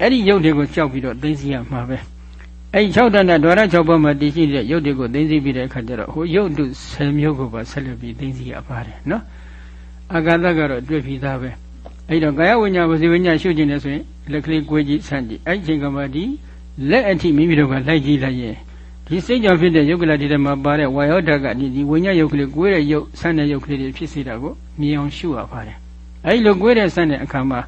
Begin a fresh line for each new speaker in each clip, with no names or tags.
အဲ့ဒီရုပ်တွေကိုကြောက်ပြီးတော့သိသိရမှာပဲအဲ့ဒီ6တဏ္ဍဒွါရ6ဘက်မှာတည်ရှိတဲ့ရုပ်တွေကိုသိသိပြီးတဲ့အခါကျတော့ဟိုရုပ်တု10မျိုးကိုပါဆက်လက်ပြီးသိသိရပါတယ်နော်အာဂတကတော့တွေ့ပြီးသားပဲအဲ့တော့ကာယဝိညာဉ်ဝစီဝိညာဉ်ရှုကျင်နေဆိုရင်လက်ကလေးကိုယ်ကြည့်ဆန့်ကြည့်အဲ့ဒီချိန်ကမှဒီလက်အထိမိမိတို့ကလိုက်ကြည့်လိုက်ရင်ဒီစိတ်ကြောင့်ဖြစ်တဲ့ယုတ်ကလတိထဲမှာပါတဲ့ဝါယောဓာတ်ကဒီဒီဝိညာဉ်ယုတ်ကလေးကိုယ်ရဲ့ယုတ်ဆန့်တဲ့ယုတ်ကလေးတွေဖြစ်စေတာကိုမြင်အောင်ရှုရပါတယ်အဲဒီလိုကိုယ်တဲ့ဆန့်တဲ့အခါမှာ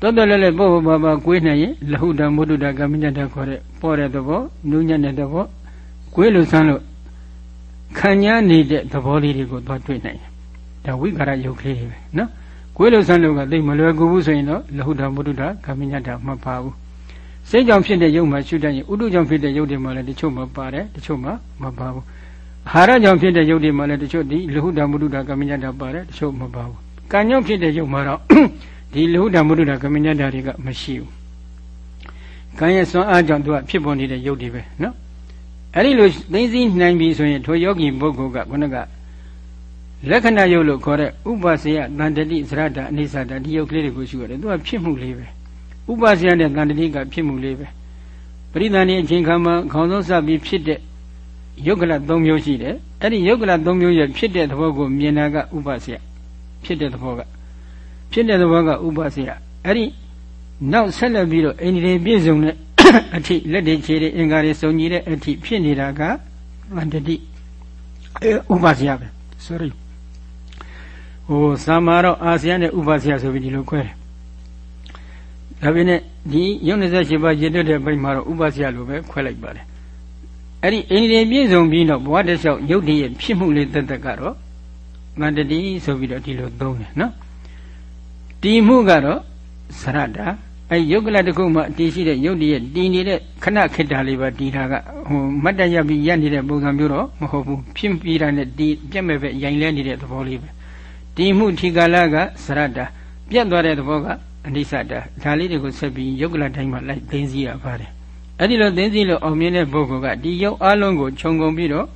တော်တော်လည်းလည်းပို့ပို့ပါပါကိုယ်နိုင်ရင်လဟုတမုဒ္ဒတာကမညတခေါ်တဲ့ပေါ်တဲ့သဘောနုညံ့တဲ့သဘောကိုယ်လိုဆန်းလို့ခံညာနေတဲ့သဘောလေးတွေကိုသွားတွေ့နိုင်တယ်ဒါဝိကာရယုတ်ကလေးတွေပဲနော်ကိုယ်လိုဆန်းလို့ကသိမလွယ်ကူဘူးဆိုရင်တော့လဟုတမုဒ္ဒတာကမညတမပါဘူးစိတ်ကြောင့်ဖြစ်တဲ့ရုပ်မှာရှုတတ်ရင်ဥဒုကြောင့်ဖြစ်တဲ့ရုပ်တွေမှာလည်းတချို့မပါတယ်တချို့မှမပါဘူးအာဟာရကြောင့်ဖြစ်တဲ့ရုပ်တွေမှာလည်းတချို့ဒီလဟုတမုဒ္ဒတာကမညတပါတယ်တချို့မပါဘူးကံကြောင့်ဖြစ်တဲ့ရုပ်မှာတော့ ဒီလဟုတမုဒ္ဒတာကမညတတွေကမရှိဘူးကံရဲ့စွမ်းအားကြောင့်သူကဖြစ်ပေါ်နေတဲ့ရုပ်တွေပဲနော်အဲ့ဒီလိုသိသိနိုင်ပြီဆိုရင်ထိုယောဂီပုဂ္ဂိုလ်ကခုနကလက္ခဏာယုတ်လို့ခေါ်တဲ့ဥပစေယတန်တတိသရတအနိစ္စတဒီယုတ်ကလေးတွေကိုရှုရတယ်သူကဖြစ်မှုလေးပဲဥပဇယနဲ့တန်တတိကဖြစ်မှုလေးပဲပရိသန်ဒီအချိန်ခါမှာခေါင်းဆုံးစပြီးဖြစ်တဲ့ယုတ်ကလ၃မျိုးရှိတယ်အဲ့ဒီယုတ်ကလ၃မျိုးရဲ့ဖြစ်တဲ့သဘောကိုမြင်တာကဥပဇယဖြစ်တဲ့သဘောက ဖြစ်တဲ့သဘောကဥပဇယအဲ့ဒီနောက်ဆက်လက်ပြီးတော့အိန္ဒိပြည့်စုံတဲ့အထိလက်တွေခြေတွေအင်္ဂါတွေစုံညီတဲ့အထိဖြစ်နေတာကတန်တတိဥပဇယပဲ sorry ဟိုသမာတော့အာဆီယံနဲ့ဥပဇယဆိုပြီးဒီလိုခွဲတယ်ဒါပေမဲ့ဒီယုံ28ပါးရည်တွတဲ့ဘိုက်မှာတော့ဥပ္ပစယလိုပဲခွဲလိုက်ပါတယ်အဲ့ဒီအိန္ဒိယပြည့်စုံပြီးတော့ဘဝတလျှောက်ယုတ်တည်းရဲ့ဖြစ်မှုလေးတက်တက်ကတော့မန္တတိဆိုပြီးတော့ဒီလိုသုံးတယ်နော် တီမှုကတော့သရတာအဲ့ယုတ်ကလတစ်ခုမှတည်ရှိတဲ့ယုတ်တည်းရဲ့တည်နေတဲ့ခဏခိတ္တလေးပါတည်တာကဟိုမတ်တရပြီးရက်နေတဲ့ပုံစံမျိုးတော့မဟုတ်ဘူးဖြစ်ပြီးတာနဲ့တည်ပြက်မဲ့ပဲရိုင်လဲနေတဲ့သဘောလေးပဲတည်မှုထီကာလကသရတာပြက်သွားတဲ့သဘောကအနိစ္စတာဒါလေးတွေကိုဆက်ပြီးယုတ်ကလတိုင်းမှာလိုက်သိသိရပါတယ်အဲ့ဒီလိုသိသိလို့အောင်မြင်တဲ့ပုဂ္ဂိုလ်ကဒီယုတ်အလုံးကိုခြုံငုံပြီးတော့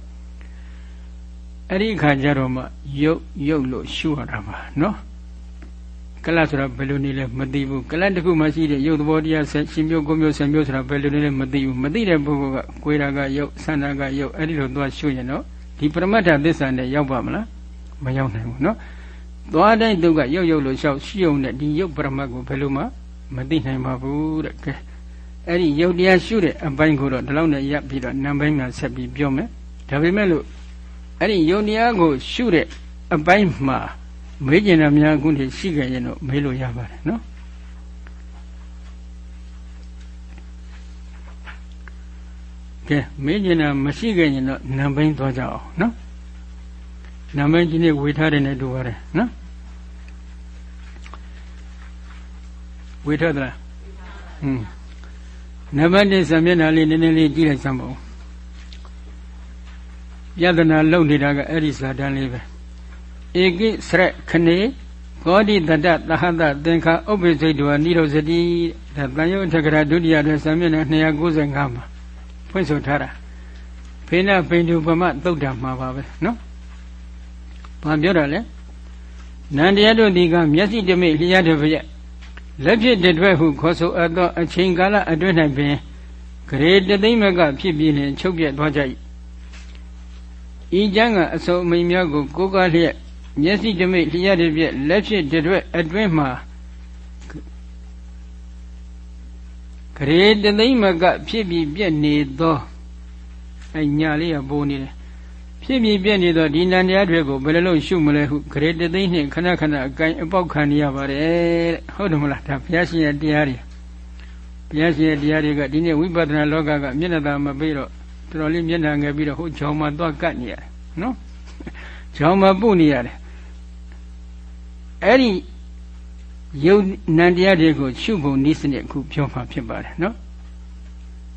အဲ့ဒီအခါကျတော့မှယုတ်ယုတ်လို့ရှုရတာပါနော် ကလဆိုတာဘယ်လိုနေလဲမသိဘူးကလတစ်ခုမှရှိတဲ့ယုတ်သဘောတရားရှင်မျိုးကိုမျိုးဆယ်မျိုးဆိုတာဘယ်လိုနေလဲမသိဘူးမသိတဲ့ပုဂ္ဂိုလ်ကကိုယ်ရာကယုတ်ဆန္ဒကယုတ်အဲ့ဒီလိုသွားရှုရင်တော့ဒီပရမတ္ထသစ္စာနဲ့ရောက်ပါမလားမရောက်နိုင်ဘူးနော်သွားတိုင်းသူကရုပ်ရုပ်လို့လျှောက်ရှိုံနဲ့ဒီရုပ်ပရမတ်ကိုဘယ်လိုမှမသိနိုင်ပါဘူးတဲ့ကဲအဲ့ဒီရုပ်တရားရှုတဲ့အပိုင်းကိုတော့ဒီလောက်နဲ့ရပ်ပြီးတော့နံပိုင်းမှာဆက်ပြီးပြောမယ်ဒါပေမဲ့လို့အဲ့ဒီရုပ်တရားကိုရှုတဲ့အပိုင်းမှာ မေးကျင်တာများအခုထိရှိခဲ့ရင်တော့မေးလို့ရပါတယ်နော်ကဲမေးကျင်တာမရှိခဲ့ရင်တော့နံပိုင်းသွားကြအောင်နော်နာမည်ကြီးနဲ့ဝေထားတယ်နဲ့တူပါတယ်နော်ဝေထားသလားဟွန်းနံပါတ်1စာမျက်နှာလေးနည်းနည်းလေးကြည့်လိုက်စမ်းပါဦးယတနာလုံနေတာကအဲ့ဒီဇာတန်လေးပဲ ဧကိစရခနေကောတိတတသဟတသင်္ခါဥပ္ပိစိတ်တောနိရောဇတိဒါတန်ယုတ်ထကရာဒုတိယတဲ့စာမျက်နှာ295မှာဖွင့်ဆိုထားတာဖေနပိန္ဒုပမသုတ်တံမှာပါပဲနော်ဘာပြောတာလဲနန္တရားတို့ဒီကမျက်စိတမိလျှက်တပြက်လက်ဖြစ်တတွဲဟုခေါ်ဆိုအပ်သောအချိန်ကာလအတွင်း၌ပင်ဂရေတသိမ့်မကဖြစ်ပြီးလျင်ချုပ်ပြတ်သွားကြ၏ဤကျမ်းကအစုံအမိန်များကိုကိုးကားလျက် မျက်စိတမိလျှက်တပြက်လက်ဖြစ်တတွဲအတွင်းမှာဂရေတသိမ့်မက ဖြစ်ပြီးပြက်နေသောအညာလေးကပိုးနေတယ်ဖြစ်ပြီးပြည့်နေသောဒီနန္တရားတွေကိုဘယ်လိုလုပ်ရှုမလဲဟုဂရေတသိမ့်နှင့်ခဏခဏအကင်အပေါက်ခံရပါတယ်တဲ့ဟုတ်တယ်မလားဒါဘုရားရှင်ရဲ့တရားတွေဘုရားရှင်ရဲ့တရားတွေကဒီနေ့ဝိပဿနာလောကကမျက်နှာသာမပေးတော့တော်တော်လေးမျက်နှာငယ်ပြီးတော့ဟိုကြောင်မှာသွားကတ်နေရတယ်နော်ကြောင်မှာပုတ်နေရတယ် အဲ့ဒီယုံနန္တရားတွေကိုရှုဖို့နည်းစနစ်အခုပြောမှာဖြစ်ပါတယ်နော်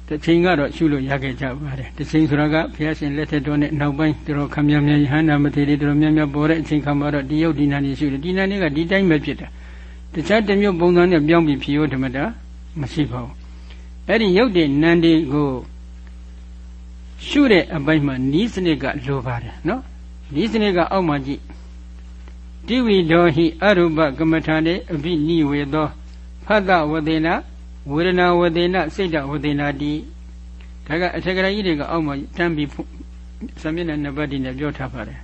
တစ်ချိန်ကတော့ရှုလို့ရခဲ့ကြပါတယ်တစ်ချိန်ဆိုတော့ကဘုရားရှင်လက်ထက်တော်နဲ့နောက်ပိုင်းတော်ခမမြမြယဟန္တာမထေရီတော်မြမြပေါ်တဲ့အချိန်ခါမှာတော့ဒီယုတ်ဒီနာနေရှုတယ်ဒီနာနေကဒီတိုင်းပဲဖြစ်တာတခြားတစ်မျိုးပုံစံနဲ့ပြောင်းပြီးဖြေရဓမ္မတာမရှိပါဘူးအဲ့ဒီယုတ်တဲ့နန္ဒီကိုရှုတဲ့အပိုင်းမှာနီးစနစ်ကလိုပါတယ်နော်နီးစနစ်ကအောက်မှာကြည့် တိဝိဒောဟိအရုပကမ္မထာနေအဘိနိဝေသောဖတ်တဝသေနာဝေဒနာဝဒေနစိတ်တဝဒေနာတိဒါကအထက်ကရာကြီးတွေကအောက်မှာတန်းပြီးစမျက်နှာနှစ်ပတ်ဒီနဲ့ပြောထားပါတယ်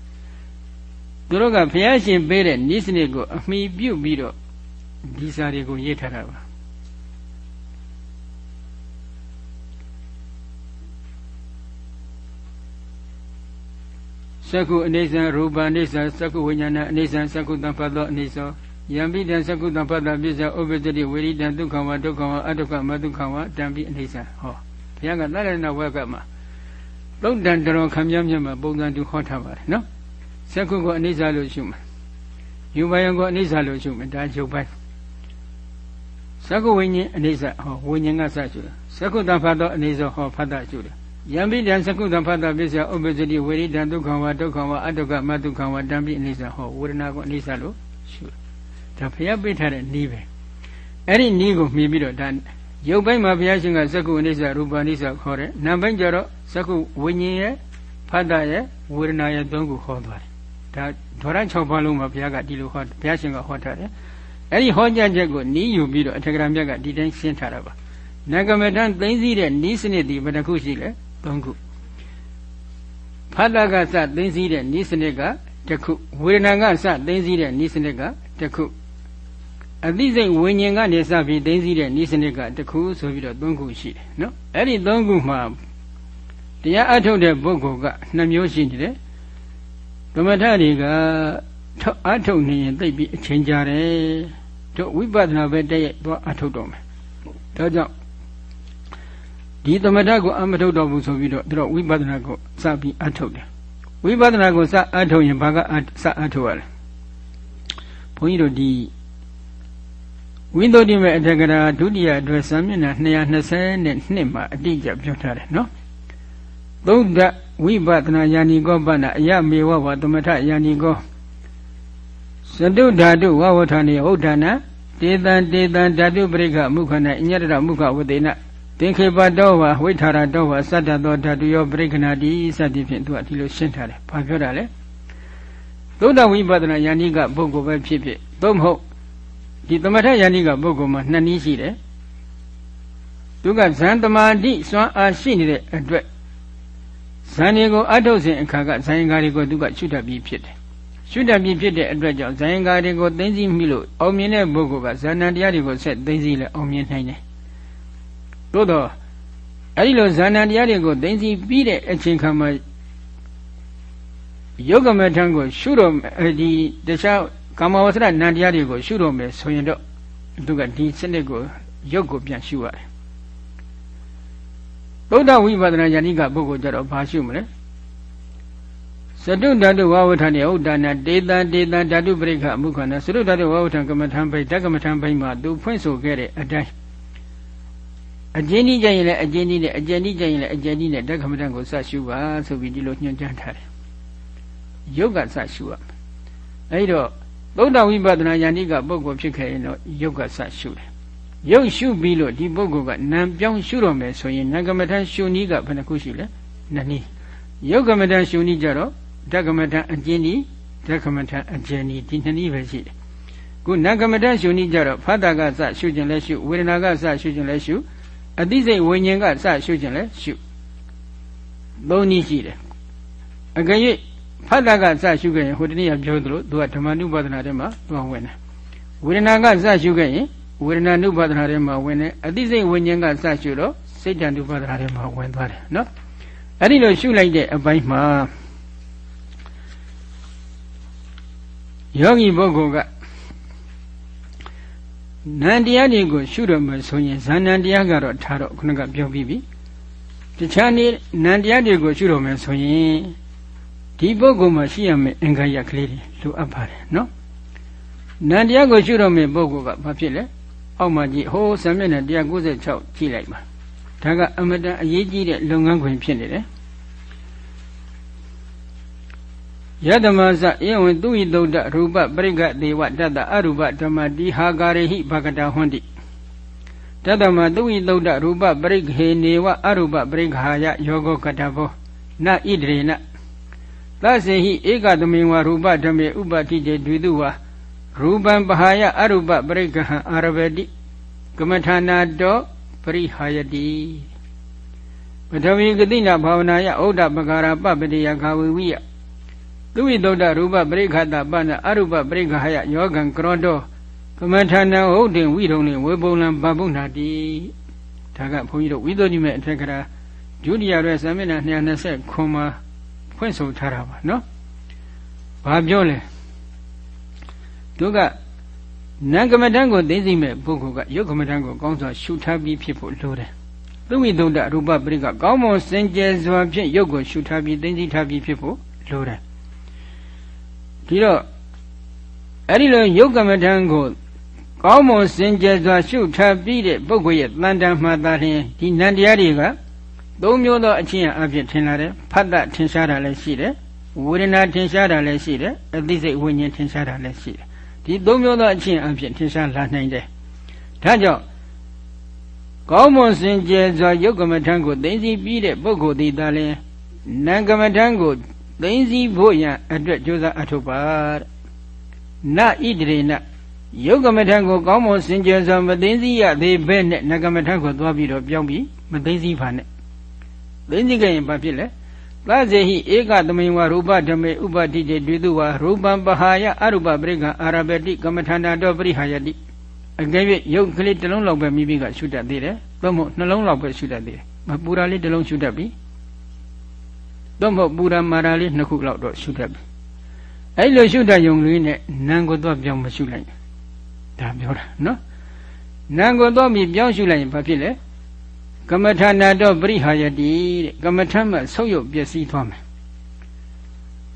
သူတို့ကဘုရားရှင်ပေးတဲ့နိစ္စနစ်ကိုအမိပြုတ်ပြီးတော့ဒီစာတွေကိုရေးထားတာပါ သက္ကုအနေဆံရူပအနေဆံသက္ကုဝိညာဏအနေဆံသက္ကုတံဖတ်သောအနေသောယံပိတံသက္ကုတံဖတ်တာပစ္စယဥပ္ပတ္တိဝိရိတံဒုက္ခဝဒုက္ခဝအတုက္ခမဒုက္ခဝတံပိအနေဆံဟောဘုရားကသရဏဝက်ကမှာသုံးတန်တော်ခံမြမြမှာပုံစံတူဟောထားပါတယ်နော်သက္ကုကိုအနေဆံလို့ရှုမှာယူပယံကိုအနေဆံလို့ရှုမှာဒါချုပ်ပိုင်းသက္ကုဝိညာဉ်အနေဆံဟောဝိညာဉ်ကစရှုတယ်သက္ကုတံဖတ်သောအနေသောဟောဖတ်တာရှုတယ် ယံပိတံသကုတံဖတ်တာပစ္စယဥပ္ပဇ္ဇတိဝေရိတံဒုက္ခဝဒုက္ခဝအတုက္ခမဒုက္ခဝတံပိအိဋ္ဌဟောဝေဒနာကိုအိဋ္ဌလို့ရှုဒါဘုရားပြထားတဲ့နည်းပဲအဲ့ဒီနည်းကိုမှီပြီးတော့ဒါရုပ်ပိုင်းမှာဘုရားရှင်ကသကုအိဋ္ဌရူပအိဋ္ဌခေါ်တယ်နာမ်ပိုင်းကျတော့သကုဝိညာဉ်ရဲ့ဖတ်တာရဲ့ဝေဒနာရဲ့သုံးခုဟောသွားတယ်ဒါဒေါရ6ပါးလုံးမှာဘုရားကဒီလိုဟောဘုရားရှင်ကဟောထားတယ်အဲ့ဒီဟောကြားချက်ကိုနီးယူပြီးတော့အထက်ကရာမြတ်ကဒီတိုင်းရှင်းထားတာပါနဂမတန်သိသိတဲ့နီးစနစ်ဒီဘယ်နှခုရှိလဲ ၃ခုဖတ်တာကစသိသိတဲ့နိစနစ်ကတစ်ခုဝေဒနာကစသိသိတဲ့နိစနစ်ကတစ်ခုအသိစိတ်ဝိညာဉ်ကနေစပြီးသိသိတဲ့နိစနစ်ကတစ်ခုဆိုပြီးတော့၃ခုရှိတယ်နော်အဲ့ဒီ၃ခုမှာတရားအထုတ်တဲ့ပုဂ္ဂိုလ်ကနှစ်မျိုးရှိနေတယ်ဓမ္မထတွေကအထုတ်နေရင်သိပြီးအချိန်ကြာတယ်တို့ဝိပဿနာပဲတည့်ရဲ့သွားအထုတ်တော့မယ်ဒါကြောင့် ဒီသမထကိုအမထုတ်တော့ဘူးဆိုပြီးတော့သူတို့ဝိပဿနာကိုစပြီးအထုတ်တယ်ဝိပဿနာကိုစအထုတ်ရင်ဘာကစအထုတ်ရလဲဘုန်းကြီးတို့ဒီဝိသုဒ္ဓိမေအထက်ကရာဒုတိယအတွက်စံမျက်နှာ222မှာအတိအကျပြောထားတယ်နော်သုဒ္ဓဝိပဿနာယာနိကောပနာအယမေဝဝသမထယာနိကောသတုဓာတုဝဝထာနေဟုတ်ဌာနတေတံတေတံဓာတုပရိက္ခမုခဏအညတရမုခဝတေန သင်္ခေပတောဝဝိထာရတောဝစတ္တသောဓာတုယောပရိက္ခဏတိစသည်ဖြင့်သူကဒီလိုရှင်းထားတယ်။ဘာပြောတာလဲ။သုဒ္ဓဝိပဿနာယန္တိကပုဂ္ဂိုလ်ပဲဖြစ်ဖြစ်သို့မဟုတ်ဒီသမထယန္တိကပုဂ္ဂိုလ်မှာနှစ်နည်းရှိတယ်။သူကဇန်တမာတိစွမ်းအားရှိနေတဲ့အတွက်ဇန်တွေကိုအထုတ်စဉ်အခါကဇန်ကာတွေကိုသူကရှုတတ်ပြီးဖြစ်တယ်။ရှုတတ်ပြီးဖြစ်တဲ့အတွက်ကြောင့်ဇန်ကာတွေကိုသိသိမိလို့အောင်မြင်တဲ့ပုဂ္ဂိုလ်ကဇာဏတရားတွေကိုဆက်သိသိလဲအောင်မြင်နိုင်တယ်။ သို့တော့အဲ့ဒီလိုဇာဏတရားတွေကိုသိသိပြီးတဲ့အချိန်ခါမှာယုတ်ကမထံကိုရှုတော့ဒီတခြားကာမဝဆရနံတရားတွေကိုရှုတော့မယ်ဆိုရင်တော့သူကဒီစနစ်ကိုယုတ်ကိုပြန်ရှုရတယ်ဗုဒ္ဓဝိပဿနာယန္တိကပုဂ္ဂိုလ်ကြတော့ဘာရှုမလဲသတုဓာတုဝဝဋ္ဌနေဥဒ္ဒနာတေတံတေတံဓာတုပရိက္ခအမှုခန္ဓာသတုဓာတုဝဝဋ္ဌကမ္မထံဘိဓကမ္မထံဘိမှာသူဖွင့်ဆိုခဲ့တဲ့အတိုင်း အကျဉ်းကြီးကြရင်လည်းအကျဉ်းကြီးနဲ့အကျဉ်းကြီးကြရင်လည်းအကျဉ်းကြီးနဲ့တက္ကမတန်ကိုစရှုပါဆိုပြီးဒီလိုညွှန်ကြားထားတယ်။ယုတ်ကစရှုရမယ်။အဲဒီတော့သုဒ္ဓဝိပဿနာယန္တိကပုဂ္ဂိုလ်ဖြစ်ခဲ့ရင်တော့ယုတ်ကစရှုတယ်။ယုတ်ရှုပြီးလို့ဒီပုဂ္ဂိုလ်ကနံပြောင်းရှုတော့မယ်ဆိုရင်နံကမထန်ရှုနည်းကဘယ်နှခုရှိလဲ။နှစ်နည်း။ယုတ်ကမထန်ရှုနည်းကြတော့တက္ကမထန်အကျဉ်းကြီးတက္ကမထန်အကျဉ်းကြီးဒီနှစ်နည်းပဲရှိတယ်။ခုနံကမထန်ရှုနည်းကြတော့ဖတ်တာကစရှုခြင်းလဲရှုဝေဒနာကစရှုခြင်းလဲရှု အသိစိတ်ဝိညာဉ်ကစရှုခြင်းလဲရှုသုံးနည်းရှိတယ်အကယ်၍ဖတ်တာကစရှုခဲ့ရင်ဟိုတနေ့ကပြောသလိုသူကဓမ္မနုပါဒနာထဲမှာသွားဝင်တယ်ဝေဒနာကစရှုခဲ့ရင်ဝေဒနာနုပါဒနာထဲမှာဝင်တယ်အသိစိတ်ဝိညာဉ်ကစရှုတော့စိတ်တ ानु ပါဒနာထဲမှာဝင်သွားတယ်နော်အဲ့ဒီလိုရှုလိုက်တဲ့အပိုင်းမှာယောဂီပုဂ္ဂိုလ်က နန္တရားတွေကိုရှုတော့မှဆိုရင်ဇာဏတရားကတော့ထားတော့ခုနကပြောပြီးပြီတခြားနေနန္တရားတွေကိုရှုတော့မှဆိုရင်ဒီပုဂ္ဂိုလ်မှာရှိရမယ့်အင်္ဂါရကလေးတွေလိုအပ်ပါတယ်နော်နန္တရားကိုရှုတော့မယ့်ပုဂ္ဂိုလ်ကဘာဖြစ်လဲအောက်မှာကြည့်ဟိုးဆံမျက်နှာ196ကြည့်လိုက်ပါဒါကအမတန်အရေးကြီးတဲ့လုပ်ငန်းခွင်ဖြစ်နေတယ် ယတမသဧဝံသူဤသုဒ္ဓရူပပရိက္ခဒေဝတတ္တအရူပဓမ္မတိဟာကာရေဟိဘဂတဟွန်တိတတမသူဤသုဒ္ဓရူပပရိက္ခေနေဝအရူပပရိက္ခာယယောဂကတဘောနဣဒရေနသစေဟိဧကသမေဝရူပဓမေဥပတိတေဒွေတုဝါရူပံပဟာယအရူပပရိက္ခဟံအာရဝတိကမထာနာတောပရိဟာယတိပထဝီဂတိနာဘာဝနာယဩဒ္ဒပကာရပပတိယခာဝိဝိယ သူဝိသုဒ္ဓရူပပရိခတပနအရူပပရိခဟယယောဂံကရောတောကမထာနံဟုတ်တင်ဝိရုံနေဝေပုံလံဗဗုနာတိဒါကဘုန်းကြီးတို့ဝိသုဒ္ဓိမဲ့အထက်ကရာဒုတိယရဲသမျက်နှာ220ခွန်မှာဖွင့်ဆိုထားတာပါနော်ဘာပြောလဲသူကနံကမထံကိုသိသိမဲ့ပုဂ္ဂိုလ်ကယုတ်ကမထံကိုကောင်းစွာရှုထားပြီးဖြစ်ဖို့လိုတယ်သူဝိသုဒ္ဓရူပပရိကကောင်းမွန်စင်ကြယ်စွာဖြင့်ယုတ်ကိုရှုထားပြီးသိသိထားပြီးဖြစ်ဖို့လိုတယ် ဒီတော့အဲ့ဒီလိုယုတ်ကမထံကိုကောင်းမွန်စင်ကြယ်စွာရှုထားပြီးတဲ့ပုဂ္ဂိုလ်ရဲ့တန်တန်မှသာလျှင်ဒီနံတရားတွေကသုံးမျိုးသောအချင်းအဖြစ်ထင်လာတယ်ဖတ်တထင်ရှားတာလည်းရှိတယ်ဝေဒနာထင်ရှားတာလည်းရှိတယ်အသိစိတ်ဝိညာဉ်ထင်ရှားတာလည်းရှိတယ်ဒီသုံးမျိုးသောအချင်းအဖြစ်ထင်ရှားလာနိုင်တယ်ဒါကြောင့်ကောင်းမွန်စင်ကြယ်စွာယုတ်ကမထံကိုသိသိပြီးတဲ့ပုဂ္ဂိုလ်သည်သာလျှင်နံကမထံကို သိသိဖို့ရန်အတွက်ကြိုးစားအထောက်ပါတဲ့နဣတရေနယုတ်ကမထံကိုကောင်းမွန်စင်ကြယ်စွာမသိသိရသေးဘဲနဲ့နဂမထံကိုသွားပြီးတော့ပြောင်းပြီးမသိသိပါနဲ့သိသိကြရင်ဘာဖြစ်လဲသဇေဟိဧကသမိန်ဝရူပဓမေဥပတိတေတွေ့သူဝရူပံပဟာယအရူပပရိကအာရပတိကမ္မထာနာတောပရိဟာယတိအကယ်၍ရုပ်ကလေးတစ်လုံးလောက်ပဲမိမိကရှုတတ်သေးတယ်သို့မဟုတ်နှလုံးလောက်ပဲရှုတတ်သေးတယ်မပူရာလေးတစ်လုံးရှုတတ်ပြီ သို့မဟုတ်ပူရာမာရာလေးနှစ်ခုလောက်တော့ရှုတတ်ပြီအဲ့လိုရှုတတ်ယုံလေးနဲ့နာမ်ကိုတော့ပြောင်းမရှုလိုက်ဒါပြောတာနော်နာမ်ကိုတော့မြပြောင်းရှုလိုက်ရင်ဘာဖြစ်လဲကမ္မထာနာတော့ပရိဟာယတိတဲ့ကမ္မထမ်းမှဆုပ်ယုပ်ပျက်စီးသွားမယ်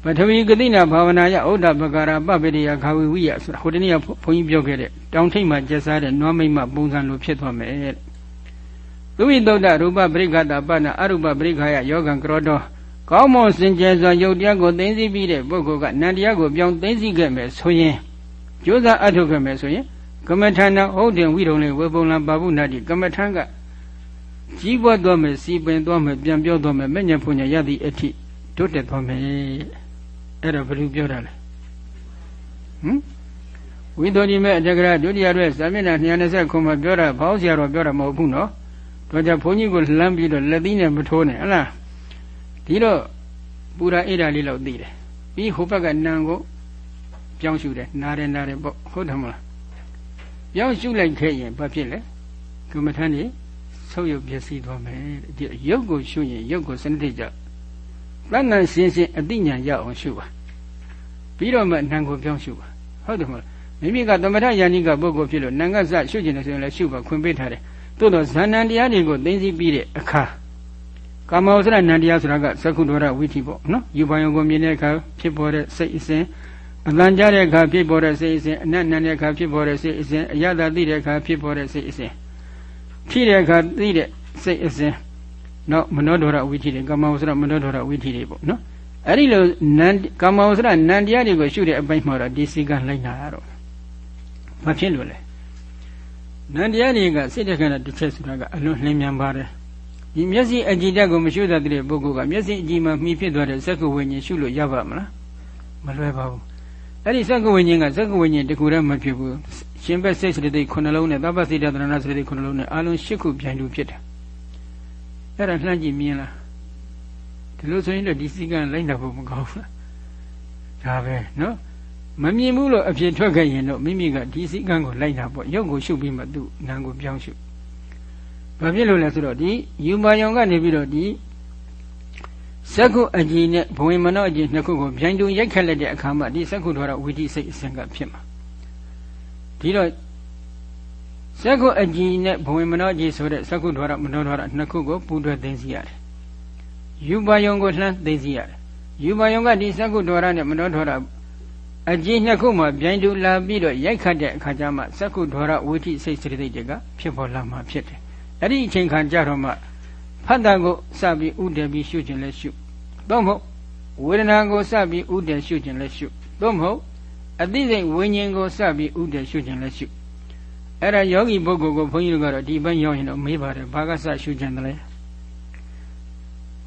ပထဝီဂတိနာဘာဝနာယဩဒ္ဒပကာရပပိရိယခာဝိဝိယဆိုတာဟိုတနေ့ကဘုန်းကြီးပြောခဲ့တဲ့တောင်ထိပ်မှာကျက်စားတဲ့နွားမိတ်မှပုံစံလိုဖြစ်သွားမယ်တဲ့သူဝိတုဒ္ဒရူပပရိက္ခတပနာအရူပပရိက္ခယယောဂံကရောတော ကောင်းမွန်စင်ကြယ်စွာယုတ်တရားကိုသိသိပြီးတဲ့ပုဂ္ဂိုလ်ကနန္တရားကိုပြောင်းသိသိခဲ့မယ်ဆိုရင်ကြိုးစားအထုတ်ခဲ့မယ်ဆိုရင်ကမ္မထာနာဟုတ်တယ်ဝိရုံလေးဝေပုံလံပါပုနာတိကမ္မထံကကြီးပွားသွားမယ်စီပင်သွားမယ်ပြန်ပြောသွားမယ်မဲ့ညာဖွညာရသည့်အထိတိုးတက်သွားမယ်အဲ့ဒါဘယ်လိုပြောတာလဲဟမ်ဝိသုဒ္ဓိမဲ့အတ္တကရဒုတိယရဲ့ဇာမျက်နှာ220ခုမှပြောတာဘောင်းဆရာတော်ပြောတာမဟုတ်ဘူးနော်တော့ကြဘုန်းကြီးကိုလှမ်းပြီးတော့လက်သီးနဲ့မထိုးနဲ့ဟလား ဒီတော့ပူရာအိဒါလေးလောက်သိတယ်ပြီးဟိုဘက်ကနံကိုပြောင်းရှုတယ်နားတယ်နားတယ်ပေါ့ဟုတ်တယ်မလားပြောင်းရှုလိုက်ခဲ့ရင်ဘာဖြစ်လဲကမ္မထန်နေဆုပ်ယုပ်ပျက်စီးသွားမယ်ဒီရုပ်ကိုရှုရင်ရုပ်ကိုစနစ်ကြတဏ္ဍာရှင်းရှင်းအတိညာရအောင်ရှုပါပြီးတော့မှနံကိုပြောင်းရှုပါဟုတ်တယ်မလားမိမိကသမထယာနိကပုဂ္ဂိုလ်ဖြစ်လို့နံကစရှုကျင်တယ်ဆိုရင်လည်းရှုပါခွင့်ပေးထားတယ်သို့တော့ဇာဏန်တရားတွေကိုသိသိပြီးတဲ့အခါ ကာမောစရနန္တရားဆိုတာကသက္ခုဒ္ဒရဝိသီပေါ့နော်ယူပါယုံကိုမြင်တဲ့အခါဖြစ်ပေါ်တဲ့စိတ်အစဉ်အတန်ကြားတဲ့အခါဖြစ်ပေါ်တဲ့စိတ်အစဉ်အနတ်နံတဲ့အခါဖြစ်ပေါ်တဲ့စိတ်အစဉ်အယတာသိတဲ့အခါဖြစ်ပေါ်တဲ့စိတ်အစဉ်ထိတဲ့အခါသိတဲ့စိတ်အစဉ်နောက်မနောဒရဝိသီတွေကာမောစရမနောဒရဝိသီတွေပေါ့နော်အဲ့ဒီလိုနံကာမောစရနံတရားတွေကိုရှုတဲ့အပိုင်းမှာတော့ဒီစီကလိုက်နာရတော့ဘာဖြစ်လို့လဲနံတရားတွေကစိတ်တက္ကနာတစ်ချက်ဆိုတာကအလွန်နှင်းမြန်ပါတယ် ဒီမျက်စိအကြည့်တက်ကိုမရှုတတ်တဲ့ပုဂ္ဂိုလ်ကမျက်စိအကြည့်မှမှီဖြစ်သွားတဲ့စက္ကဝိညာဉ်ရှုလို့ရပါမလားမလွယ်ပါဘူးအဲ့ဒီစက္ကဝိညာဉ်ကစက္ကဝိညာဉ်တခုတည်းမဖြစ်ဘူးရှင်ဘက်စိတ်စရိတ်ခုနှလုံးနဲ့သဗ္ဗစိတ္တသရဏစရိတ်ခုနှလုံးနဲ့အလုံး၈ခုပြိုင်တူဖြစ်တယ်အဲ့ဒါလှမ်းကြည့်မြင်လားဒီလိုဆိုရင်တော့ဒီစိကံလိုက်တာဖို့မကောင်းဘူးဒါပဲနော်မမြင်ဘူးလို့အဖြစ်ထွက်ခဲ့ရင်တော့မိမိကဒီစိကံကိုလိုက်တာပေါ့ရုပ်ကိုရှုပြီးမှသူ့နာမ်ကိုပြောင်းရှု ဘာဖြစ်လို့လဲဆိုတော့ဒီယူမာယောင်ကနေပြီးတော့ဒီစက္ခုအကြည်နဲ့ဘဝင်မနောအကြည်နှစ်ခုကိုဗျိုင်းတူရိုက်ခတ်လိုက်တဲ့အခါမှာဒီစက္ခုထွားတော့ဝိတိစိတ်အစဉ်ကဖြစ်မှာဒီတော့စက္ခုအကြည်နဲ့ဘဝင်မနောအကြည်ဆိုတဲ့စက္ခုထွားတော့မနောထွားတော့နှစ်ခုကိုပူးတွဲသိသိရတယ်ယူပါယုံကိုလှမ်းသိသိရတယ်ယူပါယုံကဒီစက္ခုထွားရနဲ့မနောထွားရအကြည်နှစ်ခုမှဗျိုင်းတူလာပြီးတော့ရိုက်ခတ်တဲ့အခါကျမှစက္ခုထွားရဝိတိစိတ်စိတ်တွေကဖြစ်ပေါ်လာမှာဖြစ်တယ် အဲ့ဒီအချိန်ခံကြတော့မှဖတ်တာကိုစပြီးဥတည်ပြီးရှုခြင်းလဲရှုသို့မဟုတ်ဝေဒနာကိုစပြီးဥတည်ရှုခြင်းလဲရှုသို့မဟုတ်အသိစိတ်ဝိညာဉ်ကိုစပြီးဥတည်ရှုခြင်းလဲရှုအဲ့ဒါယောဂီပုဂ္ဂိုလ်ကိုဘုန်းကြီးတို့ကတော့ဒီဘက်ရောက်ရင်တော့မေးပါတယ်ဘာကစရှုခြင်းတလဲ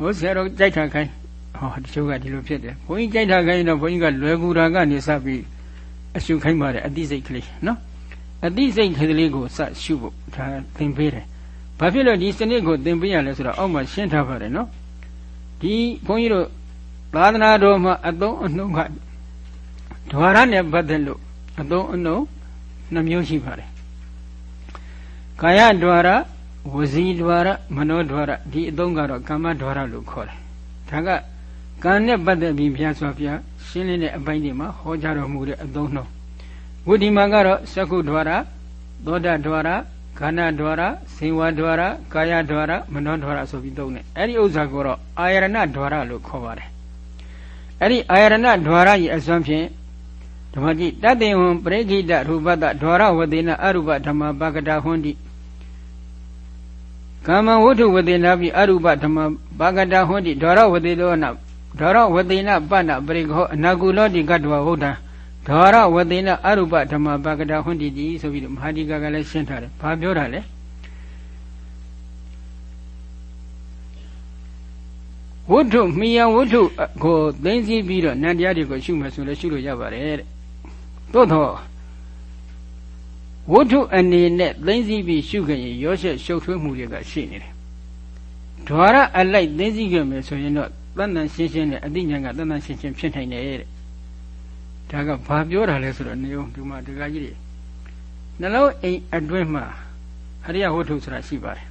ဟိုဆရာတော်ကြိုက်တာခိုင်းဟောတချို့ကဒီလိုဖြစ်တယ်ဘုန်းကြီးကြိုက်တာခိုင်းတော့ဘုန်းကြီးကလွယ်ကူတာကနေစပြီးအရှုခိုင်းပါတယ်အသိစိတ်ကလေးနော်အသိစိတ်ကလေးကိုစရှုဖို့ဒါသင်ပေးတယ် ဘဘာဖြစ်လို့ဒီစနစ်ကိုသင်ပေးရလဲဆိုတော့အောက်မှာရှင်းထားပါတယ်နော်ဒီဘုန်းကြီးတို့သာသနာတော်မှာအသုံးအနှုန်းကဓဝရနဲ့ပတ်သက်လို့အသုံးအနှုန်းနှမျိုးရှိပါတယ်ကာယဓဝရဝစီဓဝရမနောဓဝရဒီအသုံးကတော့ကာမဓဝရလို့ခေါ်တယ်ဒါကကံနဲ့ပတ်သက်ပြီးဘုရားစွာဘုရားရှင်းလင်းတဲ့အပိုင်းတွေမှာဟောကြားတော်မူတဲ့အသုံးနှုန်းဝိဓိမာကတော့သက္ခုဓဝရသောတာဓဝရ ခန္ဓာဓဝရစေဝဓဝရကာယဓဝရမနောဓဝရဆိုပြီးသုံးတယ်အဲ့ဒီဥစ္စာကိုတော့အာယရဏဓဝရလို့ခေါ်ပါတယ်အဲ့ဒီအာယရဏဓဝရကြီးအစွမ်းဖြင့်ဓမ္မတိတတေဝံပရိခိတရူပတဓဝရဝတိနအရူပဓမ္မပကတာဟွန်တိကာမဝတ္ထုဝတိနာပိအရူပဓမ္မပကတာဟွန်တိဓဝရဝတိလောနဓဝရဝတိနပဏ္ဏပရိခောအနာကုလောတိကတ္တဝဟုတ်တံ ဓဝရဝတိနအရူပဓမ္မပကတာဟွန်တိတိဆိုပြီးတော့မဟာဒီကကလည်းရှင်းထားတယ်။ဘာပြောတာလဲဝတ္ထုမိယဝတ္ထုကိုသိသိပြီးတော့နန္တရားတွေကိုရှုမယ်ဆိုလည်းရှုလို့ရပါတယ်တဲ့။သို့သောဝတ္ထုအနေနဲ့သိသိပြီးရှုခင်ရောရှက်ရှုပ်ထွေးမှုတွေကရှိနေတယ်။ဓဝရအလိုက်သိသိကြမယ်ဆိုရင်တော့တဏ္ဍရှင်းရှင်းနဲ့အတိညာကတဏ္ဍရှင်းရှင်းဖြစ်နိုင်တယ်တဲ့။ ဒါကဘာပြောတာလဲဆိုတော့နေုံဒီမှာဒကာကြီးတွေနှလုံးအိမ်အတွင်းမှာဟရိယဝတ္ထုဆိုတာရှိပါတယ်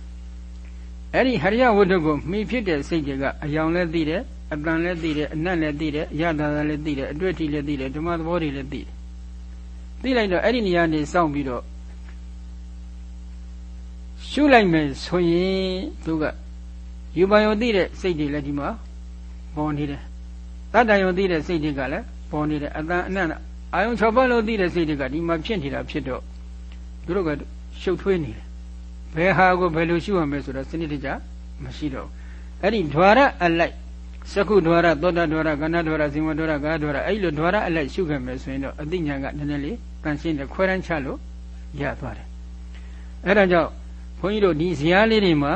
အဲ့ဒီဟရိယဝတ္ထုကိုမှီဖြစ်တဲ့စိတ်တွေကအယောင်လည်းသိတယ်အတန်လည်းသိတယ်အနတ်လည်းသိတယ်အရသာလည်းသိတယ်အတွေ့အထိလည်းသိတယ်ဓမ္မသဘောတွေလည်းသိတယ်သိလိုက်တော့အဲ့ဒီနေရာနေစောင့်ပြီးတော့ရှုလိုက်မယ်ဆိုရင်သူကယူပါယုံသိတဲ့စိတ်တွေလည်းဒီမှာပေါ်နေတယ်တတ္တယုံသိတဲ့စိတ်တွေကလည်း ပေါ်နေတယ်အတန်အနတ်အာယုံ၆ပါးလုံးသိတဲ့စိတ်တွေကဒီမှာဖြစ်နေတာဖြစ်တော့သူတို့ကရှုပ်ထွေးနေတယ်ဘယ်ဟာကိုဘယ်လိုရှုရမလဲဆိုတော့စနစ်တကျမရှိတော့အဲ့ဒီဓွာရအလိုက်စကုဓွာရသောတာဓွာရကဏ္ဍဓွာရဇင်ဝဓွာရကာဓွာရအဲ့လိုဓွာရအလိုက်ရှုခဲ့မယ်ဆိုရင်တော့အသိဉာဏ်ကနည်းနည်းလေးတန်ရှင်းတယ်ခွဲတန်းချလို့ရသွားတယ်အဲ့ဒါကြောင့်ဘုန်းကြီးတို့ဒီဇာတ်လေးတွေမှာ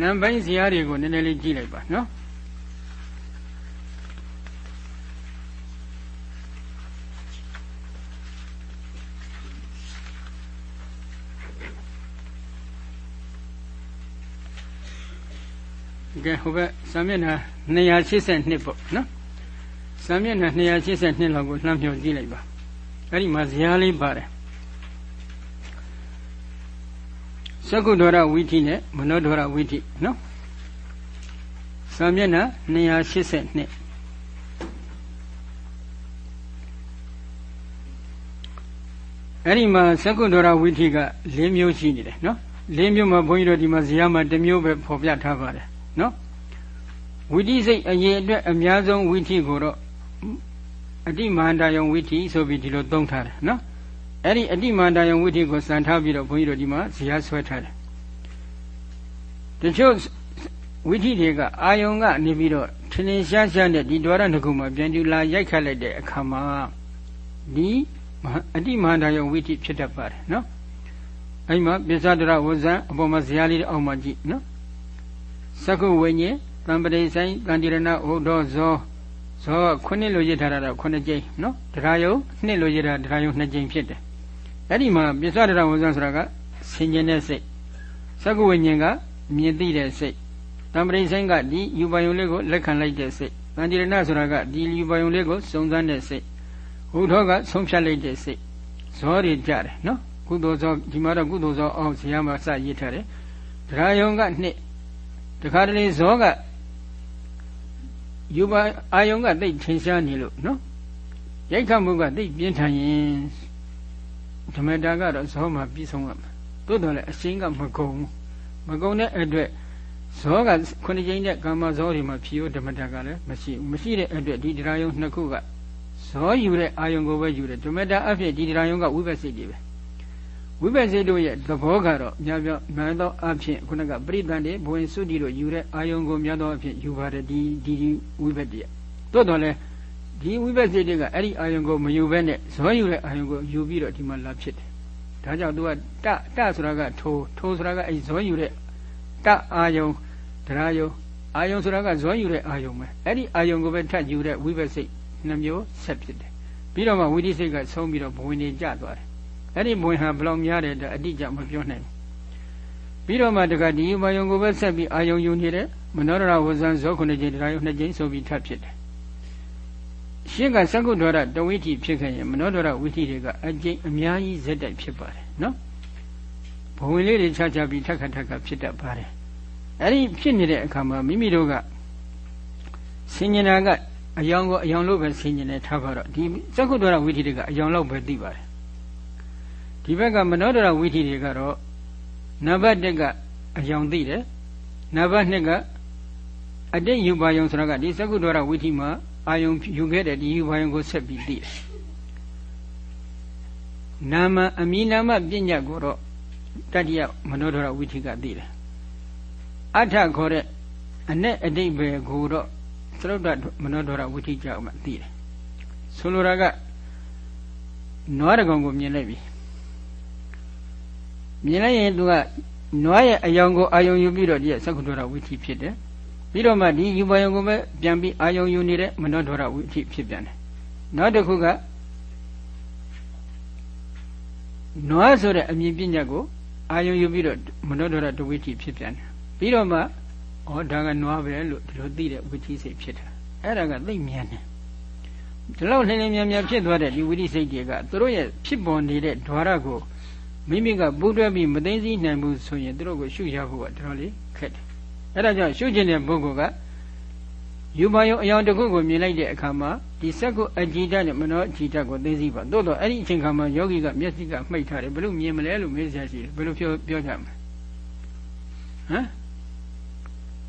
နံပိုင်းဇာတ်တွေကိုနည်းနည်းလေးကြည့်လိုက်ပါနော် ကဲဟိုဘက်စာမျက်နှာ282ပေါ့နော်စာမျက်နှာ282လောက်ကိုလှမ်းပြောကြည့်လိုက်ပါအဲ့ဒီမှာဇာတ်လေးပါတယ်သကုဒ္ဒရဝိထိနဲ့မနောဒ္ဒရဝိထိနော်စာမျက်နှာ282အဲ့ဒီမှာသကုဒ္ဒရဝိထိက၄မျိုးရှိနေတယ်နော်၄မျိုးမှာဘုန်းကြီးတို့ဒီမှာဇာတ်မှာတစ်မျိုးပဲဖော်ပြထားပါတယ် နော်ဝိတိစိတ်အရင်အတွက်အများဆုံးဝိထိကိုတော့အတိမန္တယုံဝိထိဆိုပြီးဒီလိုသုံးထားတယ်နော်အဲ့ဒီအတိမန္တယုံဝိထိကိုစံထားပြီးတော့ဘုန်းကြီးတို့ဒီမှာဇာတ်ဆွဲထားတယ်တချို့ဝိထိတွေကအာယုံကနေပြီးတော့ထင်းထင်းရှားရှားနဲ့ဒီဒွါရတစ်ခုမှာပြန်ကျူလာရိုက်ခတ်လိုက်တဲ့အခါမှာဒီအတိမန္တယုံဝိထိဖြစ်တတ်ပါတယ်နော်အဲ့မှာပိစ္ဆဒရဝဇံအပေါ်မှာဇာတ်လေးအောက်မှာကြည့်နော် သကုဝိညာဉ်တံပရိဆိုင်တန်တိရဏဥဒ္ဒောဇောဇောခုနှစ်လိုရထားတာတော့ခုနှစ်ကြိမ်နော်တရားယုံနှစ်လိုရတာတရားယုံနှစ်ကြိမ်ဖြစ်တယ်အဲ့ဒီမှာပစ္စဒရဝဇံဆိုတာကဆင်ញင်တဲ့စိတ်သကုဝိညာဉ်ကမြင်သိတဲ့စိတ်တံပရိဆိုင်ကဒီယူပါယုံလေးကိုလက်ခံလိုက်တဲ့စိတ်တန်တိရဏဆိုတာကဒီယူပါယုံလေးကိုစုံစမ်းတဲ့စိတ်ဥဒ္ဒောကဆုံးဖြတ်လိုက်တဲ့စိတ်ဇောတွေကြတယ်နော်ကုသိုလ်ဇောဒီမှာတော့ကုသိုလ်ဇောအောင်ဇေယမှာစရေးထားတယ်တရားယုံကနှစ် တခါတလေဇောကယူပါအာယုံကသိထင်ရှားနေလို့နော်ရိုက်ခတ်မှုကသိပြင်းထန်ရင်ဓမ္မတာကတော့ဇောမှာပြီးဆုံးရမှာသို့တော်လည်းအရှင်းကမကုံမကုံတဲ့အတွက်ဇောကခုနှစ်ကြိမ်တဲ့ကာမဇောတွေမှာဖြီးရဓမ္မတာကလည်းမရှိမရှိတဲ့အတွက်ဒီတရားယုံနှစ်ခုကဇောယူတဲ့အာယုံကိုပဲယူတယ်ဓမ္မတာအဖြစ်ဒီတရားယုံကဝိပဿနာတွေပဲ ဝိပဿနာတို့ရဲ့သဘောကတော့များပြောမှန်သောအဖြစ်ခုနကပရိသတ်တွေဘဝင်စုတိတို့ယူတဲ့အာယုံကိုများသောအဖြစ်ယူပါတယ်ဒီဒီဝိပဿနာတိုးတော်လဲဒီဝိပဿနာတွေကအဲ့ဒီအာယုံကိုမယူဘဲနဲ့ဇောယူတဲ့အာယုံကိုယူပြီးတော့ဒီမှာလာဖြစ်တယ်ဒါကြောင့်သူကတတဆိုတာကထိုးထိုးဆိုတာကအဲ့ဇောယူတဲ့တအာယုံတရားယုံအာယုံဆိုတာကဇောယူတဲ့အာယုံပဲအဲ့ဒီအာယုံကိုပဲထပ်ယူတဲ့ဝိပဿနာနှမျိုးဆက်ဖြစ်တယ်ပြီးတော့မှဝိသိစိတ်ကဆုံးပြီးတော့ဘဝင်နေကြသွားတယ် အဲ့ဒီဘဝင်ဟာဘယ်လောက်များတယ်အတိအကျမပြောနိုင်ဘူးပြီးတော့မှတခါဒီယူပါယုံကိုပဲဆက်ပြီးအာယုံယူနေတယ်မနောဒရဝဇံဇောခုနှစ်ကြိမ်တရားယုံနှစ်ကြိမ်ဆိုပြီးထပ်ဖြစ်တယ်ရှင်းကသကုဒ္ဒရတဝိထိဖြစ်ခဲ့ရင်မနောဒရဝိထိတွေကအကျိန်အများကြီးဇက်တိုက်ဖြစ်ပါတယ်နော်ဘဝင်လေးတွေခြားခြားပြီးထက်ခါထက်ခါဖြစ်တတ်ပါတယ်အဲ့ဒီဖြစ်နေတဲ့အခါမှာမိမိတို့ကဆင်ញနာကအယောင်ကိုအယောင်လို့ပဲဆင်ញနေထားပါတော့ဒီသကုဒ္ဒရဝိထိတွေကအယောင်လောက်ပဲသိပါတယ် ဒီဘက်ကမနောဒရဝိထိတွေကတော့နံပါတ်1ကအယောင်သိတယ်နံပါတ်2ကအတိတ်ယူပါယုံဆိုတာကဒီသကုဒ္ဒရဝိထိမှာအာယုံယူခဲ့တဲ့ဒီယူပါယုံကိုဆက်ပြီးသိတယ်နာမအမိနာမပညာကိုတော့တတိယမနောဒရဝိထိကသိတယ်အထခေါ်တဲ့အ내အတိတ်ပဲကိုတော့သရုတ်တမနောဒရဝိထိကြောင့်မှသိတယ်ဆိုလိုတာကနွားတကောင်ကိုမြင်လိုက်ပြီ မြင်လိုက်ရင်သူကနွားရဲ့အယောင်ကိုအာယုံယူပြီးတော့ဒီရဲ့သက္ကုဒ္ဒရဝိထိဖြစ်တယ်ပြီးတော့မှဒီယူပါယုံကိုပဲပြန်ပြီးအာယုံယူနေတဲ့မနောဒရဝိထိဖြစ်ပြန်တယ်နောက်တစ်ခုကနွားဆိုတဲ့အမြင်ပညာကိုအာယုံယူပြီးတော့မနောဒရတဝိထိဖြစ်ပြန်တယ်ပြီးတော့မှဩဒါကနွားပဲလို့ဒီလိုသိတဲ့ဝိထိစိတ်ဖြစ်တာအဲ့ဒါကသိမြန်တယ်ဒီလောက်လင်းလင်းမြန်မြန်ဖြစ်သွားတဲ့ဒီဝိထိစိတ်တွေကသူတို့ရဲ့ဖြစ်ပေါ်နေတဲ့ဓဝရကို မိမိကပူးတွဲပြီးမသိသိနိုင်ဘူးဆိုရင်သူတို့ကိုရှုရဖို့ကတော်တော်လေးခက်တယ်အဲဒါကြောင့်ရှုကျင်တဲ့ပုဂ္ဂိုလ်ကယူပါယုံအယောင်တစ်ခုကိုမြင်လိုက်တဲ့အခါမှာဒီစက်ကိုအကြည်တတ်နဲ့မနောအကြည်တတ်ကိုသိသိပါသို့တော့အဲ့ဒီအချိန်ခါမှာယောဂီကမျက်စိကမှိတ်ထားတယ်ဘယ်လိုမြင်မလဲလို့မေးစရာရှိတယ်ဘယ်လိုပြောပြောကြမလဲဟမ်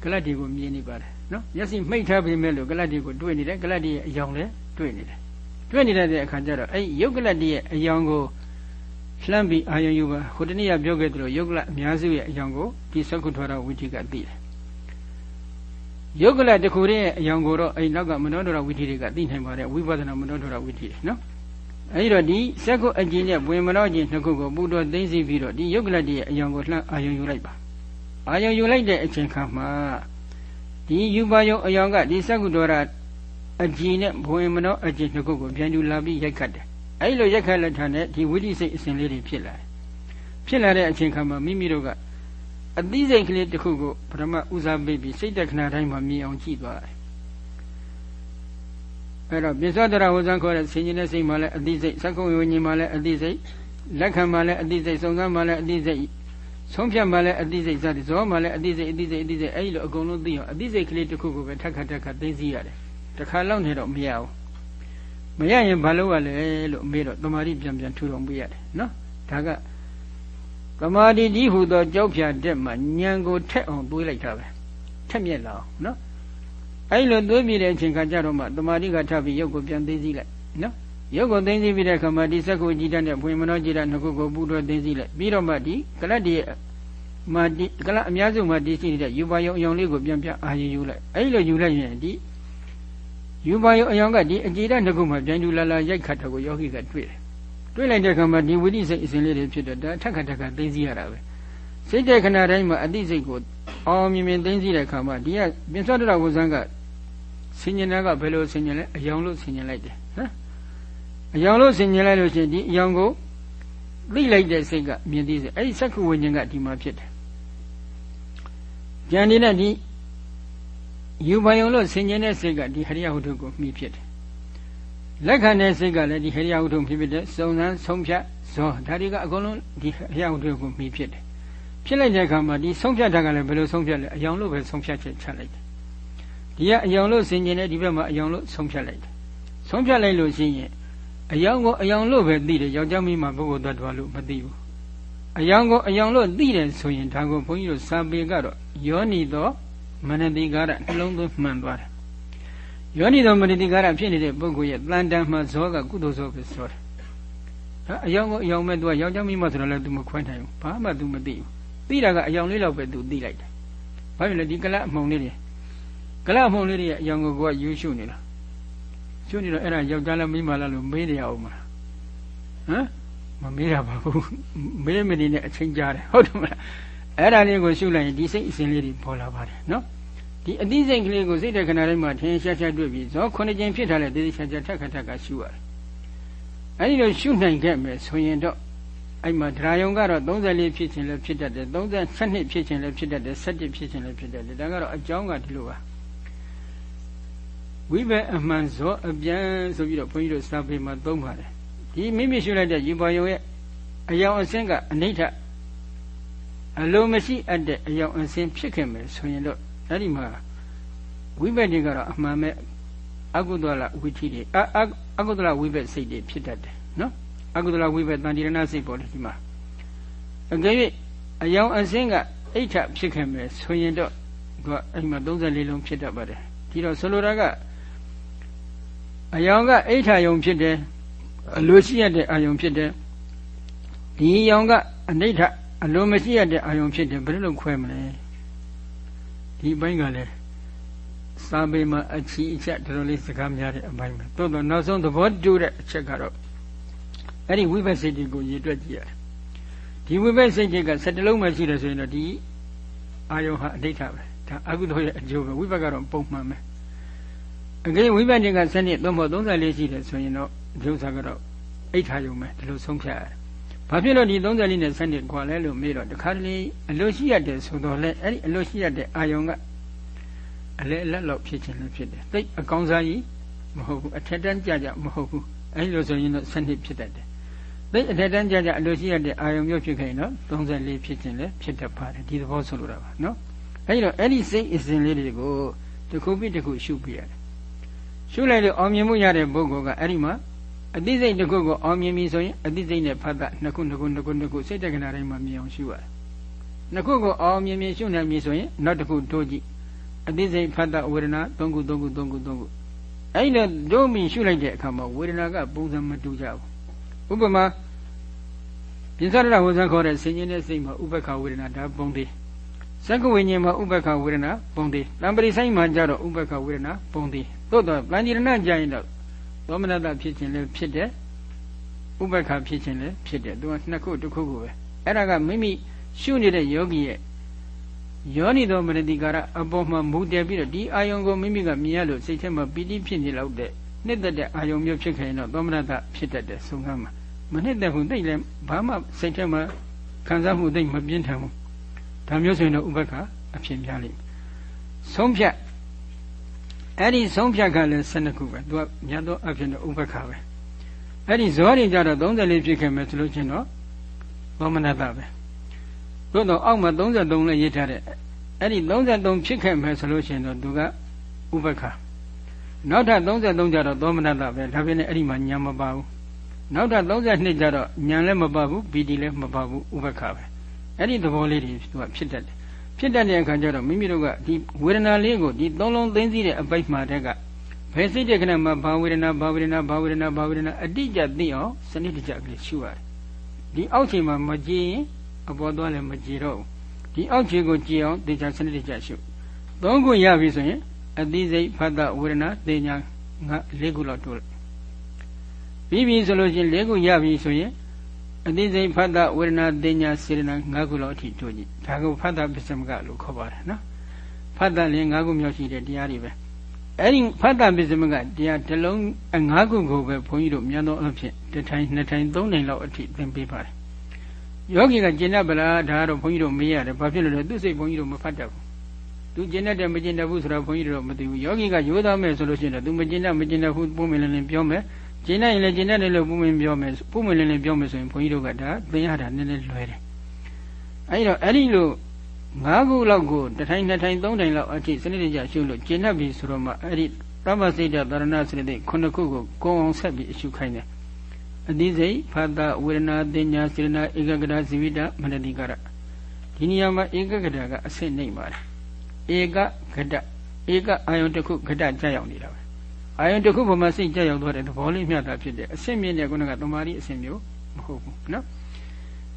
ကလတ်ဒီကိုမြင်နေပါတယ်နော်မျက်စိမှိတ်ထားပေမဲ့လို့ကလတ်ဒီကိုတွေ့နေတယ်ကလတ်ဒီရဲ့အယောင်လည်းတွေ့နေတယ်တွေ့နေတဲ့အခါကျတော့အဲ့ဒီယုတ်ကလတ်ဒီရဲ့အယောင်ကို လှမ်းပြီးအာယုံယူပါဟိုတနေ့ကပြောခဲ့သလိုယုတ်ကလအများစုရဲ့အယောင်ကိုဒီသက္ကုထွာရဝိထိကသိတယ်ယုတ်ကလတခုတည်းရဲ့အယောင်ကိုတော့အဲ့နောက်ကမနောဒရဝိထိတွေကသိနိုင်ပါတယ်ဝိပဿနာမနောဒရဝိထိတွေနော်အဲဒီတော့ဒီစက္ကုအကျဉ်းနဲ့ဝင်မတော့ခြင်းနှစ်ခုကိုပူတော်သိသိပြီးတော့ဒီယုတ်ကလတည်းရဲ့အယောင်ကိုလှမ်းအာယုံယူလိုက်ပါအာယုံယူလိုက်တဲ့အချိန်ခါမှာဒီယူပါယုံအယောင်ကဒီစက္ကုတော်ရအကြည်နဲ့ဘဝင်မနောအကျဉ်းနှစ်ခုကိုပြန်ယူလာပြီးရိုက်ခတ်တယ် အဲ့လိုရက်ခက်လက်ထံနဲ့ဒီဝိသိစိတ်အစဉ်လေးတွေဖြစ်လာတယ်ဖြစ်လာတဲ့အချိန်ခါမှာမိမိတို့ကအသိစိတ်ကလေးတစ်ခုကိုပထမဦးစားပေးပြီးစိတ်တခဏတိုင်းမှာမြင်အောင်ကြည့်သွားတယ်အဲ့တော့ပိစ္ဆဒရဝဇံခေါ်တဲ့ဆင်ញင်တဲ့စိတ်မှလည်းအသိစိတ်သက္ကုဝိညာဉ်မှလည်းအသိစိတ်လက်ခံမှလည်းအသိစိတ်စုံစမ်းမှလည်းအသိစိတ်ဆုံးဖြတ်မှလည်းအသိစိတ်စသည်ဇောမှလည်းအသိစိတ်အသိစိတ်အသိစိတ်အဲ့ဒီလိုအကုန်လုံးသိအောင်အသိစိတ်ကလေးတစ်ခုကိုပဲထက်ခါထက်ခါသိသိရတယ်တခါလောက်နေတော့မရဘူး မရရင်ဘာလုပ်ရလဲလို့မေးတော့တမာတိပြန်ပြန်ထူတော်မူရတယ်နော်ဒါကတမာတိဒီဟူသောကြောက်ဖြာတက်မှညံကိုထက်အောင်တွေးလိုက်တာပဲထက်မြက်လာအောင်နော်အဲ့လိုတွေးမိတဲ့အချိန်ခါကျတော့မှတမာတိကထပ်ပြီးရုပ်ကိုပြန်သိသိလိုက်နော်ရုပ်ကိုသိသိပြီးတဲ့အခါမှာဒီစက်ကိုကြည်တတ်တဲ့ဖွင့်မနောကြည်တတ်နှစ်ခုကိုပူတော့သိသိလိုက်ပြီးတော့မှဒီကလတ်ဒီမာဒီကလတ်အများစုမှာဒီရှိနေတဲ့ယူပါယုံအယောင်လေးကိုပြန်ပြန်အာရုံယူလိုက်အဲ့လိုယူလိုက်ရင်ဒီ ယူပါယုံအယောင်ကဒီအကြည်ဓာတ်နှစ်ခုမှပြန်ယူလာလာရိုက်ခတ်တဲ့ကိုယောဂီကတွေ့တယ်တွေ့လိုက်တဲ့အခါမှာဒီဝိသိစိတ်အစဉ်လေးတွေဖြစ်တော့ဒါထက်ခါထက်ခါသိသိရတာပဲစိတ်တဲ့ခဏတိုင်းမှာအတိစိတ်ကိုအောင်မြင်မြင်သိသိတဲ့အခါမှာဒီကပင်စောတရဝဇံကဆင်ញင်တာကဘယ်လိုဆင်ញင်လဲအယောင်လို့ဆင်ញင်လိုက်တယ်ဟမ်အယောင်လို့ဆင်ញင်လိုက်လို့ရှိရင်ဒီအယောင်ကိုသိလိုက်တဲ့စိတ်ကမြင်သိစေအဲ့ဒီစက္ခုဝိညာဉ်ကဒီမှာဖြစ်တယ်ကြံနေတဲ့ဒီ ယူပါယုံလို့ဆင်ញင်တဲ့စိတ်ကဒီဟရိယဟုတုကိုမှီဖြစ်တယ်လက်ခံတဲ့စိတ်ကလည်းဒီဟရိယဟုတုဖြစ်ဖြစ်တဲ့စုံစမ်းဆုံးဖြတ်ဇောဒါတွေကအကုန်လုံးဒီဟရိယဟုတုကိုမှီဖြစ်တယ်ဖြစ်လိုက်တဲ့အခါမှာဒီဆုံးဖြတ်တာကလည်းဘယ်လိုဆုံးဖြတ်လဲအယောင်လို့ပဲဆုံးဖြတ်ချက်ချလိုက်တယ်ဒီကအယောင်လို့ဆင်ញင်တဲ့ဒီဘက်မှာအယောင်လို့ဆုံးဖြတ်လိုက်တယ်ဆုံးဖြတ်လိုက်လို့ရှိရင်အယောင်ကိုအယောင်လို့ပဲသိတယ်ယောက်ျားမိန်းမပုဂ္ဂိုလ်သတ္တဝါလို့မသိဘူးအယောင်ကိုအယောင်လို့သိတယ်ဆိုရင်ဒါကိုဘုန်းကြီးတို့စာပေကတော့ယောနီတော့ မနတိကာရနှလုံးသွင်းမှန်သွားတယ်ယောနီတော်မနတိကာရဖြစ်နေတဲ့ပုဂ္ဂိုလ်ရဲ့တန်တန်မှဇောကကုသိုလ်ဇောပဲဆိုတယ်ဟာအယောင်ကိုအယောင်မဲ့သူကယောက်ျားမိန်းမဆိုတော့လည်း तू မခွဲနိုင်ဘူးဘာမှ तू မသိဘူးသိတာကအယောင်လေးလောက်ပဲ तू သိလိုက်တယ်ဘာဖြစ်လဲဒီကလအမှုံလေးတွေကလအမှုံလေးတွေရဲ့အယောင်ကိုကယူရှုနေလားရှုနေတော့အဲ့ဒါယောက်ျားလားမိန်းမလားလို့မေးနေရအောင်မလားဟမ်မမေးရပါဘူးမေးမနေနဲ့အချိန်ကြာတယ်ဟုတ်တယ်မလား အဲ့ဒါလေးကိုရှုလိုက်ရင်ဒီစိတ်အစဉ်လေးတွေပေါ်လာပါတယ်နော်ဒီအသိစိတ်ကလေးကိုစိတ်တဲ့ခဏတိုင်းမှာထင်ရှားရှားတွေ့ပြီးဇောခုနှစ်ကျင်ဖြစ်ထားတဲ့သေသေးချာချာထက်ခါထက်ကရှုရတယ်အဲ့ဒီလိုရှုနိုင်ခဲ့မယ်ဆိုရင်တော့အဲ့မှာဒရာယုံကတော့34ဖြစ်ခြင်းလည်းဖြစ်တတ်တယ်32ဖြစ်ခြင်းလည်းဖြစ်တတ်တယ်17ဖြစ်ခြင်းလည်းဖြစ်တတ်တယ်ဒါကတော့အကြောင်းကဒီလိုပါဝိဘက်အမှန်ဇောအပြန်ဆိုပြီးတော့ဘုန်းကြီးတို့စာပေမှာသုံးပါတယ်ဒီမိမိရှုလိုက်တဲ့ယူပါယုံရဲ့အယောင်အစင်းကအနိဋ္ဌ အလိုမရှိအပ်တဲ့အယောင်အစင်းဖြစ်ခင်မယ်ဆိုရင်တော့အဲ့ဒီမှာဝိဘက်တွေကတော့အမှန်ပဲအကုသလဝိသီတွေအအကုသလဝိဘက်စိတ်တွေဖြစ်တတ်တယ်နော်အကုသလဝိဘက်တန်တိရဏစိတ်ပေါ်လေဒီမှာအကယ်၍အယောင်အစင်းကအိဋ္ဌဖြစ်ခင်မယ်ဆိုရင်တော့သူကအဲ့မှာ34လုံးဖြစ်တတ်ပါတယ်ဒီတော့ဆိုလိုတာကအယောင်ကအိဋ္ဌယုံဖြစ်တယ်အလိုရှိရတဲ့အာယုံဖြစ်တယ်ဒီယောင်ကအနိဋ္ဌ အလိုမရှိရတဲ့အာယုံဖြစ်တယ်ဘယ်လိုခွဲမလဲဒီဘိုင်းကလည်းစာပေမှာအချီအချက်တော်တော်လေးစကားများတဲ့အပိုင်းပဲသို့တော့နောက်ဆုံးသဘောတူတဲ့အချက်ကတော့အဲ့ဒီဝိပဿစိတ်တွေကိုရည်တွက်ကြည့်ရတယ်ဒီဝိပဿစိတ်တွေကစက်တလုံးမှရှိတယ်ဆိုရင်တော့ဒီအာယုံဟာအဋ္ဌပဲဒါအကုသိုလ်ရဲ့အကျိုးပဲဝိပဿကတော့ပုံမှန်ပဲအကယ်ဝိပဿနာကစနစ်သုံးဖို့34ရှိတယ်ဆိုရင်တော့ဒီဥစ္စာကတော့အိဋ္ဌာယုံပဲဒီလိုဆုံးဖြတ်ရတယ်။ ဘာဖြစ်လို့ဒီ34နဲ့စနစ်ကွာလဲလို့မေးတော့တခါတလေအလိုရှိရတဲ့ဆိုတော့လဲအဲ့ဒီအလိုရှိရတဲ့အာယုံကအလဲအလက်လောက်ဖြစ်ခြင်းလည်းဖြစ်တယ်။သိအကောင်းစားကြီးမဟုတ်ဘူးအထက်တန်းကြကြမဟုတ်ဘူး။အဲ့လိုဆိုရင်တော့စနစ်ဖြစ်တတ်တယ်။သိအထက်တန်းကြကြအလိုရှိရတဲ့အာယုံမျိုးဖြစ်ခဲ့ရင်တော့34ဖြစ်ခြင်းလည်းဖြစ်တတ်ပါတယ်ဒီသဘောဆိုလိုတာပါနော်။အဲ့ဒီတော့အဲ့ဒီစိတ်အစဉ်လေးတွေကိုတစ်ခုပြီးတစ်ခုရှုပြရတယ်ရှုလိုက်လို့အောင်မြင်မှုရတဲ့ပုဂ္ဂိုလ်ကအဲ့ဒီမှာ အသိစိတ်တစ်ခုကိုအောင်မြင်ပြီဆိုရင်အသိစိတ်နဲ့ဖတ်တာနှစ်ခုနှစ်ခုနှစ်ခုနှစ်ခုစိတ်တက္ကနာတိုင်းမှာမြင်အောင်ရှုရတယ်။နှစ်ခုကိုအောင်မြင်မြင်ရှုနိုင်ပြီဆိုရင်နောက်တစ်ခုတိုးကြည့်အသိစိတ်ဖတ်တာဝေဒနာ၃ခု၃ခု၃ခု၃ခုအဲ့လိုဒုံပြီးရှုလိုက်တဲ့အခါမှာဝေဒနာကပုံစံမတူကြဘူး။ဥပမာပြစ္ဆရဝဇ္ဇခေါ်တဲ့ဆင်ញင်းတဲ့စိတ်မှာဥပ္ပခဝေဒနာဒါပုံသေးစက္ကဝိညာဉ်မှာဥပ္ပခဝေဒနာပုံသေးတံပရိဆိုင်မှာကြတော့ဥပ္ပခဝေဒနာပုံသေးသို့တော့ပန္တိရဏကြရင်တော့ သောမနတဖြစ်ခြင်းလည်းဖြစ်တယ်ဥပ္ပခဖြစ်ခြင်းလည်းဖြစ်တယ်သူကနှစ်ခုတစ်ခုခုပဲအဲ့ဒါကမိမိရှုနေတဲ့ယောဂီရဲ့ယောနိသောမနတိကာရအပေါ်မှာမူတည်ပြီးတော့ဒီအာယုံကိုမိမိကမြင်ရလို့စိတ်ထဲမှာပီတိဖြစ်နေလောက်တဲ့နှစ်သက်တဲ့အာယုံမျိုးဖြစ်ခဲ့ရင်တော့သောမနတဖြစ်တတ်တယ်ဆုံးခန်းမှာမနှစ်သက်ဘူးသိလည်းဘာမှစိတ်ထဲမှာခံစားမှုသိမပြင်းထန်ဘူးဒါမျိုးဆိုရင်တော့ဥပ္ပခအဖြစ်များလိမ့်မယ်ဆုံးဖြတ် အဲ့ဒီဆုံးဖြတ်ကလည်း12ခုပဲသူကမြတ်သောအဖြစ်နဲ့ဥပက္ခပဲအဲ့ဒီဇောတွေကြတော့34ဖြစ်ခဲ့မယ်ဆိုလို့ချင်းတော့သောမနတပဲသို့တော့အောက်မှာ33နဲ့ရေးထားတဲ့အဲ့ဒီ33ဖြစ်ခဲ့မယ်ဆိုလို့ချင်းတော့သူကဥပက္ခနောက်ထပ်33ကြတော့သောမနတပဲဒါပေမဲ့အဲ့ဒီမှာညာမပါဘူးနောက်ထပ်32ကြတော့ညာလည်းမပါဘူးဘီတီလည်းမပါဘူးဥပက္ခပဲအဲ့ဒီသဘောလေးတွေသူကဖြစ်တတ်တယ် ဖြစ်တတ်တဲ့အခါကျတော့မိမိတို့ကဒီဝေဒနာလေးကိုဒီသုံးလုံးသိသိတဲ့အပိုက်မှာတဲ့ကဘယ်စိတ်တဲ့ခဏမှာဘာဝေဒနာဘာဝေဒနာဘာဝေဒနာဘာဝေဒနာအတိအကျသိအောင်စနစ်တကျကလေးရှုရတယ်ဒီအောက်ချိန်မှာမကြည်ရင်အပေါ်သွားလည်းမကြည်တော့ဘူးဒီအောက်ခြေကိုကြည်အောင်တေချာစနစ်တကျရှုသုံးခုရပြီဆိုရင်အသိစိတ်ဖတ်တာဝေဒနာသိညာငါလေးခုလောက်တိုးလိုက်ပြီးပြီဆိုလို့ရှိရင်လေးခုရပြီဆိုရင် အသိစိတ်ဖတ်တာဝေဒနာတင်ညာစေရနာ၅ခုလောက်အထိတို့ကြည့်ဒါကိုဖတ်တာပစ္စမကလို့ခေါ်ပါတယ်နော်ဖတ်တာလည်း၅ခုမြောက်ရှိတဲ့တရားတွေပဲအဲ့ဒီဖတ်တာပစ္စမကတရားတစ်လုံး၅ခုကိုပဲဘုန်းကြီးတို့မြန်သောအဖြစ်တစ်ထိုင်နှစ်ထိုင်သုံးထိုင်လောက်အထိသင်ပေးပါတယ်ယောဂီကကျင့်တတ်ဗလားဒါကတော့ဘုန်းကြီးတို့မေးရတယ်ဘာဖြစ်လို့လဲသူစိတ်ဘုန်းကြီးတို့မဖတ်တတ်ဘူးသူကျင့်တတ်တယ်မကျင့်တတ်ဘူးဆိုတော့ဘုန်းကြီးတို့မသိဘူးယောဂီကရိုးသားမယ်ဆိုလို့ရှိရင်တော့သူမကျင့်တတ်မကျင့်တတ်ဘူးပုံမလင်းလင်းပြောမယ် ကျင်းနိုင်ရင်လည်းကျင်းတတ်တယ်လို့ပုံမင်းပြောမယ်ပုံမင်းလည်းပြောမယ်ဆိုရင်ဘုန်းကြီးတို့ကဒါသင်ရတာနည်းနည်းလွယ်တယ်အဲဒီတော့အဲ့ဒီလို၅ခုလောက်ကိုတစ်ထိုင်နှစ်ထိုင်သုံးထိုင်လောက်အထိစနစ်တကျရှုလို့ကျင့်တတ်ပြီဆိုတော့မှအဲ့ဒီတမ္ပစိတ်တသရဏစနစ်ခုနှစ်ခုကိုကိုအောင်ဆက်ပြီးအရှုခိုင်းတယ်အတိစိတ်ဖာတာဝေဒနာတင်ညာစေရနာဧကဂရဇိဝိတမနတိကရဒီနေရာမှာဧကဂရကအစစ်နှိမ့်ပါတယ်ဧကဂဒဧကအာယုန်တစ်ခုဂဒကြောက်ရောက်နေတာပဲ အာယုံတစ်ခုပေါ်မှာစိတ်ကြရောက်သွားတဲ့သဘောလေးမျှတာဖြစ်တယ်အဆင့်မြင့်တဲ့ကုဏကတမာရီအဆင့်မျိုးမဟုတ်ဘူးနော်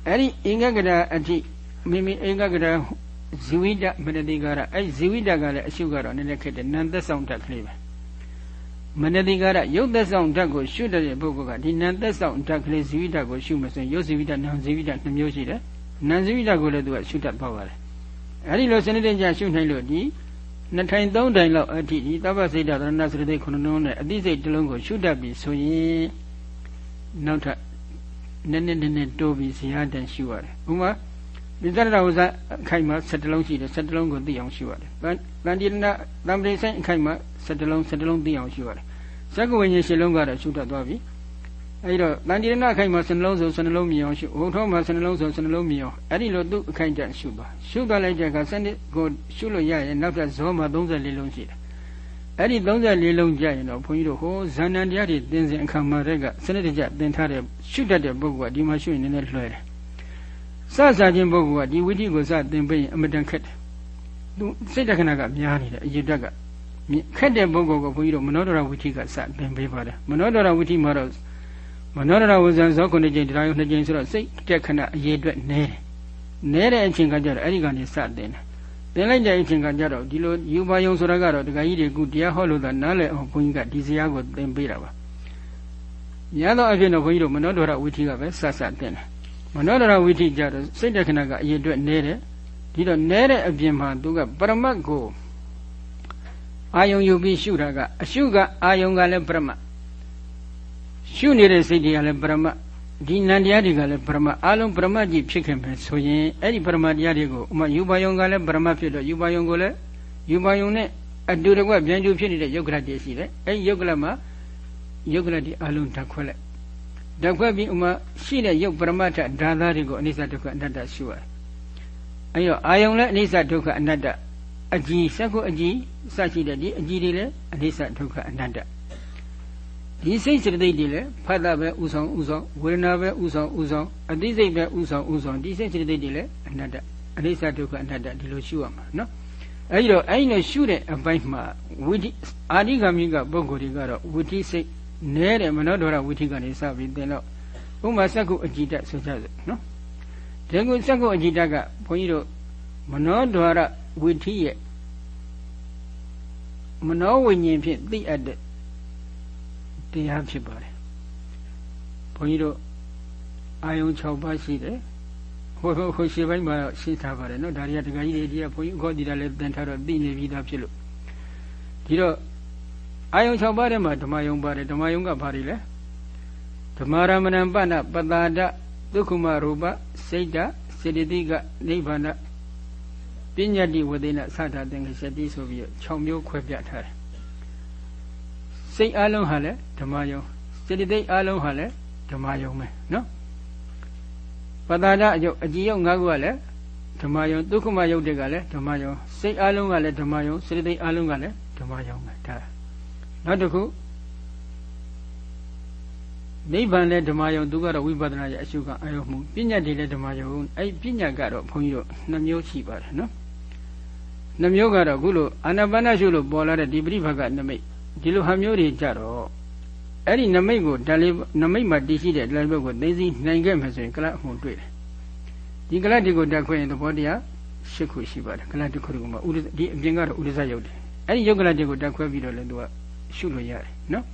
အဲ့ဒီအင်္ဂကရာအထိမိမိအင်္ဂကရာဇီဝိတမနတိကာရအဲ့ဇီဝိတကလည်းအရှုကတော့နည်းနည်းခက်တယ်နံသက်ဆောင်တတ်ကလေးပဲမနတိကာရရုပ်သက်ဆောင်ဓာတ်ကိုရှုတဲ့ပုဂ္ဂိုလ်ကဒီနံသက်ဆောင်ဓာတ်ကလေးဇီဝိတကိုရှုမဆိုရင်ရုပ်ဇီဝိတနံဇီဝိတနှစ်မျိုးရှိတယ်နံဇီဝိတကိုလည်းသူကရှုတတ်သွားပါတယ်အဲ့ဒီလိုစနစ်တကျရှုနိုင်လို့ဒီ နှစ်ထိုင်သုံးထိုင်လောက်အထိဒီတပ္ပစိတ်တရဏစရတိခုနှစ်လုံးနဲ့အသိစိတ်တစ်လုံးကိုရှုတတ်ပြီဆိုရင်နောက်ထပ်နည်းနည်းနည်းနည်းတိုးပြီးဇေယတန်ရှုရတယ်ဥမာပိဿရဝဇအခိုက်မှာ7လုံးရှိတယ်7လုံးကိုသိအောင်ရှုရတယ်တန်တိရဏတံပရိဆိုင်အခိုက်မှာ7လုံး7လုံးသိအောင်ရှုရတယ်ဇက္ကဝိညာဉ်ရှင်းလုံးကတော့ရှုတတ်သွားပြီ အဲဒီတော့တန်တိရဏအခိုက်မှာ7လုံးဆို7လုံးမြင်အောင်ရှုဟုတ်ထောမှာ7လုံးဆို7လုံးမြင်အောင်အဲ့ဒီလိုသူ့အခိုက်တန်ရှုပါရှုသွားလိုက်တဲ့အခါစနစ်ကိုရှုလို့ရရင်နောက်ထပ်ဇောမှာ34လုံးရှိတယ်အဲ့ဒီ34လုံးကြရင်တော့ဘုန်းကြီးတို့ဟိုဇာဏန်တရားတွေသင်စဉ်အခါမှာတည်းကစနစ်တကျသင်ထားတဲ့ရှုတတ်တဲ့ပုဂ္ဂိုလ်ကဒီမှာရှုရင်နည်းနည်းလွှဲတယ်စစခြင်းပုဂ္ဂိုလ်ကဒီဝိသိကိုစသင်ပေးရင်အမတန်ခက်တယ်သူစိတ်တခဏကများနေတယ်အရေးတက်ကခက်တဲ့ပုဂ္ဂိုလ်ကိုဘုန်းကြီးတို့မနောဒရဝိသိကစသင်ပေးပါတယ်မနောဒရဝိသိမှာတော့ မနောဒရဝဇံဇောခုနှစ်ကြိမ်တရားယုံနှစ်ကြိမ်ဆိုတော့စိတ်တက်ခဏအရေးအတွက်နည်းတယ်နည်းတဲ့အချိန်ကကြတော့အဲ့ဒီကနေစသင်တယ်သင်လိုက်တဲ့အချိန်ကကြတော့ဒီလိုယူပါယုံဆိုတာကတော့ဒကာကြီးတွေကတရားဟောလို့သာနားလည်အောင်ဘုန်းကြီးကဒီဇာတ်ကိုသင်ပေးတာပါညာတော့အဖြစ်တော့ဘုန်းကြီးတို့မနောဒရဝိသိကပဲစစသင်တယ်မနောဒရဝိသိကြတော့စိတ်တခဏကအရေးအတွက်နဲတယ်ဒီတော့နဲတဲ့အပြင်မှာသူကပရမတ်ကိုအာယုံယူပြီးရှုတာက အရှုကအာယုံကလည်းပရမတ် ရှုနေတဲ့စိတ်တွေကလည်းပရမတ်ဒီနန္တရားတွေကလည်းပရမတ်အလုံးပရမတ်ကြီးဖြစ်ခင်ပဲဆိုရင်အဲ့ဒီပရမတ်တရားတွေကိုဥမာယူပါယုံကလည်းပရမတ်ဖြစ်တော့ယူပါယုံကိုလည်းယူပါယုံနဲ့အတူတကွပြန်ကျူဖြစ်နေတဲ့ယုတ်ကလတ်တွေရှိတယ်အဲ့ဒီယုတ်ကလတ်မှာယုတ်ကလတ်တွေအလုံးဓာတ်ခွက်လိုက်ဓာတ်ခွက်ပြီးဥမာရှိတဲ့ယုတ်ပရမတ္ထဓာတ်သားတွေကိုအနိစ္စဒုက္ခအနတ္တရှုရတယ်အဲ့တော့အာယုံလည်းအနိစ္စဒုက္ခအနတ္တအကြည်စက္ခုအကြည်စရှိတဲ့ဒီအကြည်တွေလည်းအနိစ္စဒုက္ခအနတ္တ ဒီစိတ်စေတသိက်တွေလည်းဖတ်တာပဲဥဆောင်ဥဆောင်ဝေဒနာပဲဥဆောင်ဥဆောင်အသိစိတ်ပဲဥဆောင်ဥဆောင်ဒီစိတ်စေတသိက်တွေလည်းအနတ္တအနိစ္စဒုက္ခအနတ္တဒီလိုရှုရမှာနော်အဲဒီတော့အဲဒီလိုရှုတဲ့အပိုင်းမှာဝိတိအာရိကမိကပုဂ္ဂိုလ်တွေကတော့ဝိတိစိတ်နဲတဲ့မနောဒရဝိထိကနေစပြီးသင်တော့ဥမာစက္ကုအကြည်တဆိုကြစို့နော်ဒီကုစက္ကုအကြည်တကဘုန်းကြီးတို့မနောဒရဝိထိရဲ့မနောဝိညာဉ်ဖြင့်သိအပ်တဲ့ တရားဖြစ်ပါတယ်ဘုန်းကြီးတို့အာယုံ6ပါးရှိတယ်ဟိုဟိုရှေ့ပိုင်းမှာရှင်းထားပါတယ်နော်ဒါတွေကတခါကြီးတွေဒီကဘုန်းကြီးခေါ်တည်တာလည်းသင်ထားတော့သိနေပြီသားဖြစ်လို့ဒီတော့အာယုံ6ပါးထဲမှာဓမ္မယုံပါတယ်ဓမ္မယုံကဘာတွေလဲဓမ္မရမဏံပဏပတာဒဒုက္ခမရူပစိတ်တစေတသိကနိဗ္ဗာန်ပညာတိဝေဒနာသတာသင်္ကစတိဆိုပြီး6မျိုးခွဲပြထားတယ် စိတ်အလုံးဟာလည်းဓမ္မယုံစေတသိက်အလုံးဟာလည်းဓမ္မယုံပဲနော်ပတာဒအယုတ်အကြည်ယုတ်၅ခုကလည်းဓမ္မယုံဒုက္ခမယုတ်တွေကလည်းဓမ္မယုံစိတ်အလုံးကလည်းဓမ္မယုံစေတသိက်အလုံးကလည်းဓမ္မယုံပဲဒါနောက်တစ်ခုနိဗ္ဗာန်လည်းဓမ္မယုံသူကတော့ဝိပဿနာရဲ့အရှုခံအာယုံမှုပညာတည်းလည်းဓမ္မယုံအဲ့ပညာကတော့ဘုန်းကြီးတို့နှမျိုးရှိပါတယ်နော်နှမျိုးကတော့ခုလိုအာနာပါနရှုလို့ပေါ်လာတဲ့ဒီပရိဘကနမိတ် ဒီလိုဟာမျိုးတွေကြတော့အဲ့ဒီနမိတ်ကိုဒါလေးနမိတ်မှာတည်ရှိတဲ့ဒါလေးဘက်ကိုသိသိနိုင်ခဲ့မှဆိုရင်ကလတ်အမှုတွေ့တယ်ဒီကလတ်ဒီကိုတက်ခွင့်ရင်သဘောတရား၈ခုရှိပါတယ်ကလတ်တစ်ခုကမှဥဒဒီအပြင်ကတော့ဥဒဇရုပ်တယ်အဲ့ဒီယုတ်ကလတ်တွေကိုတက်ခွဲပြီးတော့လည်းသူကရှုလို့ရတယ်နော်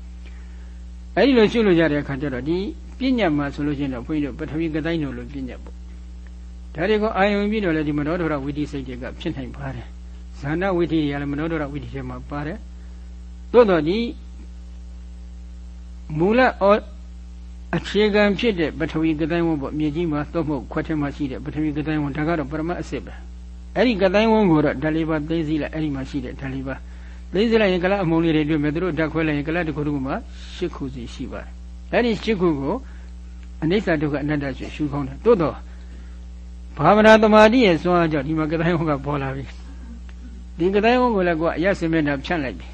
အဲ့ဒီလိုရှုလို့ရတဲ့အခါကျတော့ဒီပညာမှာဆိုလို့ရှိရင်တော့ဘုန်းကြီးတို့ပထဝီကတိုင်းတို့လိုပညာပေါ့ဒါတွေကိုအာယုံပြီးတော့လည်းဒီမနောဒရဝိတိစိတ်တွေကဖြစ်နိုင်ပါတယ်ဇာနာဝိတိတွေကလည်းမနောဒရဝိတိတွေမှာပါတယ် သို့တော့ဒီမူလအခြေခံဖြစ်တဲ့ပထဝီကတိုင်းဝန်းပေါ့မြေကြီးမှာသို့မဟုတ်ခွက်ထဲမှာရှိတဲ့ပထဝီကတိုင်းဝန်းဒါကတော့ပရမတ်အစစ်ပဲအဲ့ဒီကတိုင်းဝန်းကိုတော့ဓာလေးပါသိသိလိုက်အဲ့ဒီမှာရှိတဲ့ဓာလေးပါသိသိလိုက်ရင်ကလအမုံလေးတွေတွေ့မယ်သူတို့ဓာတ်ခွဲလိုက်ရင်ကလတစ်ခုတစ်ခုမှာ၈ခုစီရှိပါတယ်အဲ့ဒီ၈ခုကိုအနိစ္စဒုက္ခအနတ္တဆိုရှုခေါင်းတယ်သို့တော့ဘာဝနာတမာတိရဲ့စွမ်းအားကြောင့်ဒီမှာကတိုင်းဝန်းကပေါ်လာပြီဒီကတိုင်းဝန်းကိုလည်းကိုကအရစင်မဲ့တာဖြန့်လိုက်ပြီ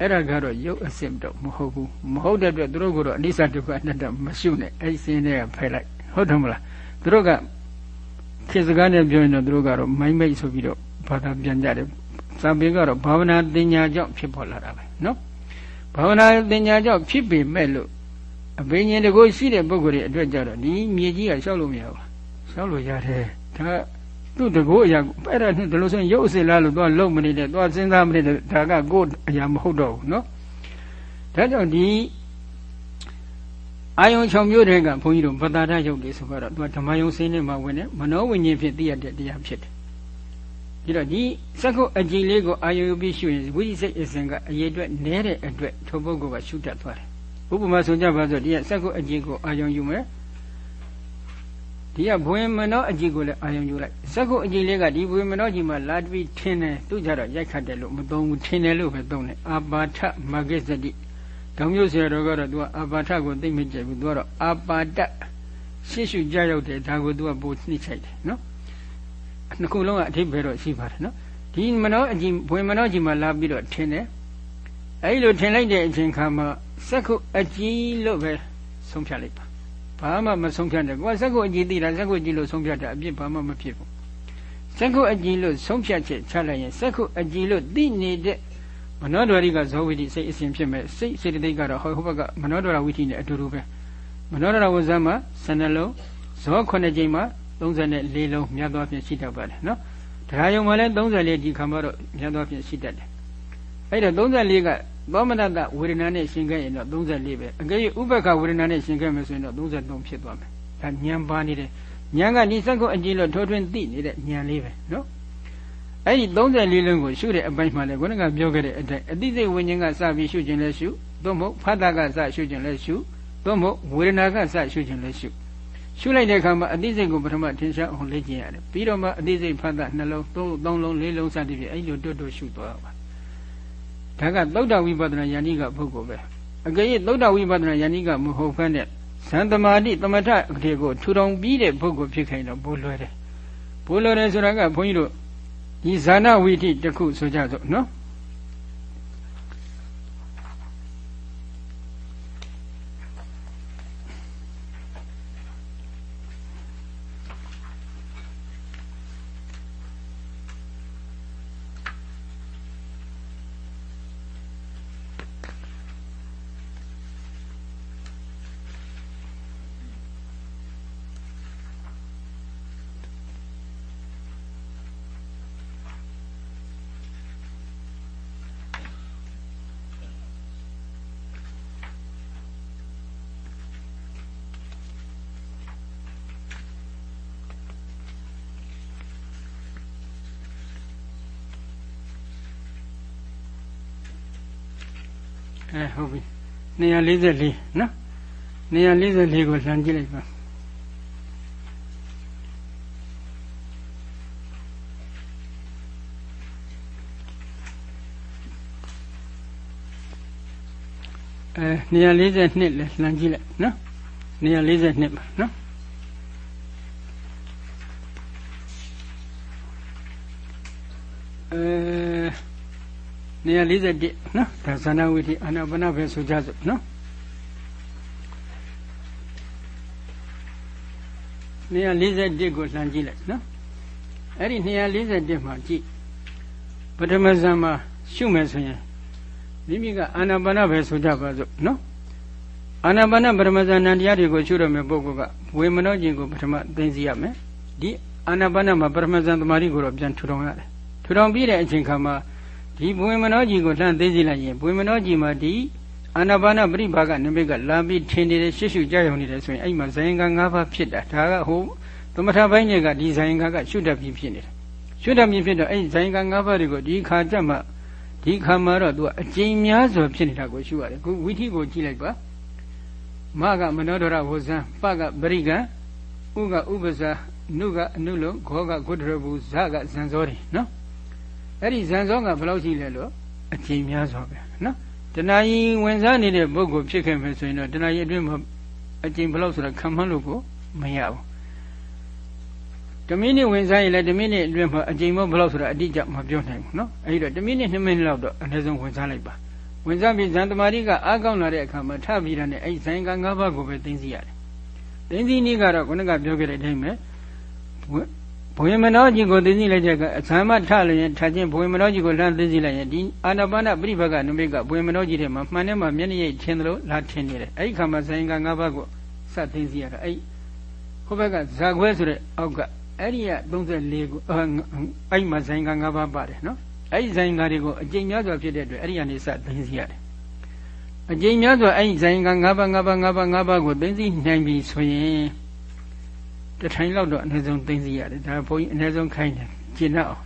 အဲ့ဒါကတော့ရုပ်အစစ်တော့မဟုတ်ဘူးမဟုတ်တဲ့အတွက်သူတို့ကတော့အနိစ္စဒုက္ခအနတ္တမရှုနဲ့အဲ့ဒီစင်းတွေကဖယ်လိုက်ဟုတ်တယ်မလားသူတို့ကခေစကားနဲ့ပြောရင်တော့သူတို့ကတော့မိုင်းမိတ်ဆိုပြီးတော့ဘာသာပြန်ကြတယ်စာပေကတော့ဘာဝနာတင်ညာကြောင့်ဖြစ်ပေါ်လာတာပဲနော်ဘာဝနာတင်ညာကြောင့်ဖြစ်ပေမဲ့လို့အဘိညာဉ်တကူရှိတဲ့ပုဂ္ဂိုလ်တွေအတွက်ကြတော့ဒီမြေကြီးကရှောက်လို့မရဘူးရှောက်လို့ရတယ်ဒါ သူ့တကိုးအရာအဲ့ဒါနဲ့ဒီလိုဆိုရင်ရုပ်အစစ်လားလို့သွားလုံမနေတဲ့သွားစဉ်းစားမနေတဲ့ဒါကကိုယ်အရာမဟုတ်တော့ဘူးနော်ဒါကြောင့်ဒီအာယုံ6မျိုးတည်းကဘုန်းကြီးတို့ပတာဒရုပ်တွေဆိုတော့သူကဓမ္မယုံစင်းနဲ့မှဝင်တယ်မနောဝိညာဉ်ဖြင့်သိရတဲ့တရားဖြစ်တယ်ဒီတော့ဒီစက္ခုအကြည်လေးကိုအာယုံပြီးရှုရင်ဝိသိစိတ်အစဉ်ကအရေးအတွက်နဲတဲ့အတွက်ထိုပုဂ္ဂိုလ်ကရှုတတ်သွားတယ်ဥပမာဆိုကြပါစို့ဒီကစက္ခုအကြည်ကိုအာယုံယူမယ် ဒီကဘွေမနောအကြည့်ကိုလည်းအာယုံယူလိုက်စက္ခုအကြည့်လေးကဒီဘွေမနောကြီးမှာလာပြီးထင်းတယ်သူကြတော့ရိုက်ခတ်တယ်လို့မသုံးဘူးထင်းတယ်လို့ပဲသုံးတယ်အာပါထမဂ္ဂစ္စတိတောင်မြို့ဆရာတော်ကတော့သူကအာပါထကိုသိမ့်မကြိုက်ဘူးသူကတော့အာပါတရှေ့ရှုကြရောက်တယ်ဒါကိုသူကပိုနှိမ့်ချိုက်တယ်နော်နှစ်ခုလုံးကအထိပ္ပယ်တော့ရှိပါတယ်နော်ဒီမနောအကြည့်ဘွေမနောကြီးမှာလာပြီးတော့ထင်းတယ်အဲဒီလိုထင်လိုက်တဲ့အချိန်ခါမှာစက္ခုအကြည့်လို့ပဲဆုံးဖြတ်လိုက်ပါ ဘာမှမဆုံးဖြတ်နဲ့ကိုယ်စက္ခုအကြည့်သိတာစက္ခုအကြည့်လို့ဆုံးဖြတ်တာအပြစ်ဘာမှမဖြစ်ဘူးစက္ခုအကြည့်လို့ဆုံးဖြတ်ချက်ချလိုက်ရင်စက္ခုအကြည့်လို့သိနေတဲ့မနောဒဝရိကဇောဝိတိစိတ်အစဉ်ဖြစ်မဲ့စိတ်စေတသိက်ကတော့ဟောဟိုဘက်ကမနောဒဝရဝိတိနဲ့အတူတူပဲမနောဒဝရဝဇ္ဇမှာ12လုံးဇော9ကြိမ်မှာ34လုံးမြတ်သောဖြင့်ရှိတတ်ပါတယ်နော်တရားယုံမှာလည်း34ဒီခါမှတော့မြတ်သောဖြင့်ရှိတတ်တယ်အဲ့တော့34က သောမနတဝေဒနာနဲ့ရှင်ခဲ့ရင်တော့34ပဲအကယ်၍ဥပ္ပခဝေဒနာနဲ့ရှင်ခဲ့မယ်ဆိုရင်တော့33ဖြစ်သွားမယ်ဒါဉာဏ်ပါနေတယ်ဉာဏ်ကဒီစက်ကိုအကြည့်လို့ထိုးထွင်းသိနေတဲ့ဉာဏ်လေးပဲနော်အဲ့ဒီ34လုံးကိုရှုတဲ့အပိုင်းမှာလည်းခုနကပြောခဲ့တဲ့အတိုင်းအသိစိတ်ဝိညာဉ်ကစပြီးရှုခြင်းလဲရှုသို့မဟုတ်ဖတ်တာကစရှုခြင်းလဲရှုသို့မဟုတ်ဝေဒနာကစရှုခြင်းလဲရှုရှုလိုက်တဲ့အခါမှာအသိစိတ်ကိုပထမထင်ရှားအောင်လေ့ကျင့်ရတယ်ပြီးတော့မှအသိစိတ်ဖတ်တာနှလုံးသုံးသုံးလုံးလေးလုံးစသည်ဖြင့်အဲ့လိုတွတ်တွတ်ရှုသွားပါ ဒါကသုဒ္ဓဝိပဿနာယန္တိကပုဂ္ဂိုလ်ပဲအကယ်၍သုဒ္ဓဝိပဿနာယန္တိကမဟုတ်ဘဲနဲ့ဇန်သမာတိသမထအခေကိုထူထောင်ပြီးတဲ့ပုဂ္ဂိုလ်ဖြစ်ခိုင်းတော့ဘိုးလွယ်တယ်ဘိုးလွယ်တယ်ဆိုတာကဘုန်းကြီးတို့ဒီဇာနာဝိတိတစ်ခုဆိုကြစို့နော် အဲဟုတ်ပြီ244နော်244ကိုလှမ်းကြည့်လိုက်ပါအဲ242လဲလှမ်းကြည့်လိုက်နော်242ပါနော်အဲ 141နော်ဒါဇာနာဝိတိအာနာပါနပဲဆိုကြစို့နော်141ကိုလှမ်းကြည့်လိုက်နော်အဲ့ဒီ141မှာကြည့်ပထမဇန်မှာရှုမယ်ဆိုရင်မိမိကအာနာပါနပဲဆိုကြပါစို့နော်အာနာပါနပထမဇန်နံတရားတွေကိုရှုရမယ်ပုဂ္ဂိုလ်ကဝေမနောကျင်ကိုပထမသိသိရမယ်ဒီအာနာပါနမှာပထမဇန်သမာဓိကိုတော့ပြန်ထူထောင်ရတယ်ထူထောင်ပြီးတဲ့အချိန်ခါမှာ ဒီဘွေမနောကြီးကိုလှမ်းသိသိလိုက်ရင်ဘွေမနောကြီးမှာဒီအာနာပါနပရိပါကနမိတ်ကလာပြီးထင်နေတဲ့ရှစ်ရှုကြောက်ရုံနေတယ်ဆိုရင်အဲ့မှာဇယင်က၅ပါးဖြစ်တာဒါကဟိုသမထဘိုင်းတွေကဒီဇယင်ကကရှုတတ်ပြီးဖြစ်နေတယ်ရှုတတ်ပြီးဖြစ်တော့အဲ့ဇယင်က၅ပါးတွေကိုဒီခါကြမှာဒီခါမှာတော့သူကအကျဉ်းများစွာဖြစ်နေတာကိုရှုရတယ်ခုဝိသီကိုကြည့်လိုက်ပါမကမနောဒရဝဇံပကပရိကဥကဥပဇာနုကအနုလုံခောကဂုတ္တရဘူးဇကဇံဇောတွေနော် အဲ့ဒီဇန်စောကဘယ်လောက်ရှိလဲလို့အချိန်များစွာပဲနော်တဏှာကြီးဝင်စားနေတဲ့ပုဂ္ဂိုလ်ဖြစ်ခဲ့မယ်ဆိုရင်တော့တဏှာကြီးအတွင်းမှာအချိန်ဘယ်လောက်ဆိုတာခံမှန်းလို့ကိုမရဘူးတမိနစ်ဝင်စားရင်လည်းတမိနစ်အတွင်းမှာအချိန်ဘယ်လောက်ဆိုတာအတိအကျမပြောနိုင်ဘူးနော်အဲ့ဒီတော့တမိနစ်2မိနစ်လောက်တော့အနည်းဆုံးဝင်စားလိုက်ပါဝင်စားပြီးဇန်တမာတိကအားကောင်းလာတဲ့အခါမှာထပြီးတာနဲ့အဲ့ဇန်က၅ပါးကိုပဲသိသိရတယ်သိသိနည်းကတော့ခုနကပြောခဲ့တဲ့အတိုင်းပဲ ဘဝင်မနောကြီးကိုသိသိလိုက်တဲ့ကအသံမထလျင်ထခြင်းဘဝင်မနောကြီးကိုလှမ်းသိသိလိုက်ရင်ဒီအာနာပါနပြိဘကနမိတ်ကဘဝင်မနောကြီးထဲမှာမှန်တယ်မှာမျက်နှာရိပ်ထင်တယ်လို့လာထင်နေတယ်အဲ့ဒီခါမှာဇင်က၅ပါးကိုစသိသိရတာအဲ့ဟိုဘက်ကဇာခွဲဆိုတဲ့အောက်ကအဲ့ဒီက34ကိုအဲ့မှာဇင်က၅ပါးပါတယ်နော်အဲ့ဒီဇင်ကတွေကိုအကျင့်များစွာဖြစ်တဲ့အတွက်အဲ့ဒီကနေစသိသိရတယ်အကျင့်များစွာအဲ့ဒီဇင်က၅ပါး၅ပါး၅ပါး၅ပါးကိုသိသိနိုင်ပြီဆိုရင် တထိုင်လောက်တော့အနည်းဆုံးသိသိရတယ်ဒါဘုန်းကြီးအနည်းဆုံးခိုင်းတယ်ကျင့်တတ်အောင်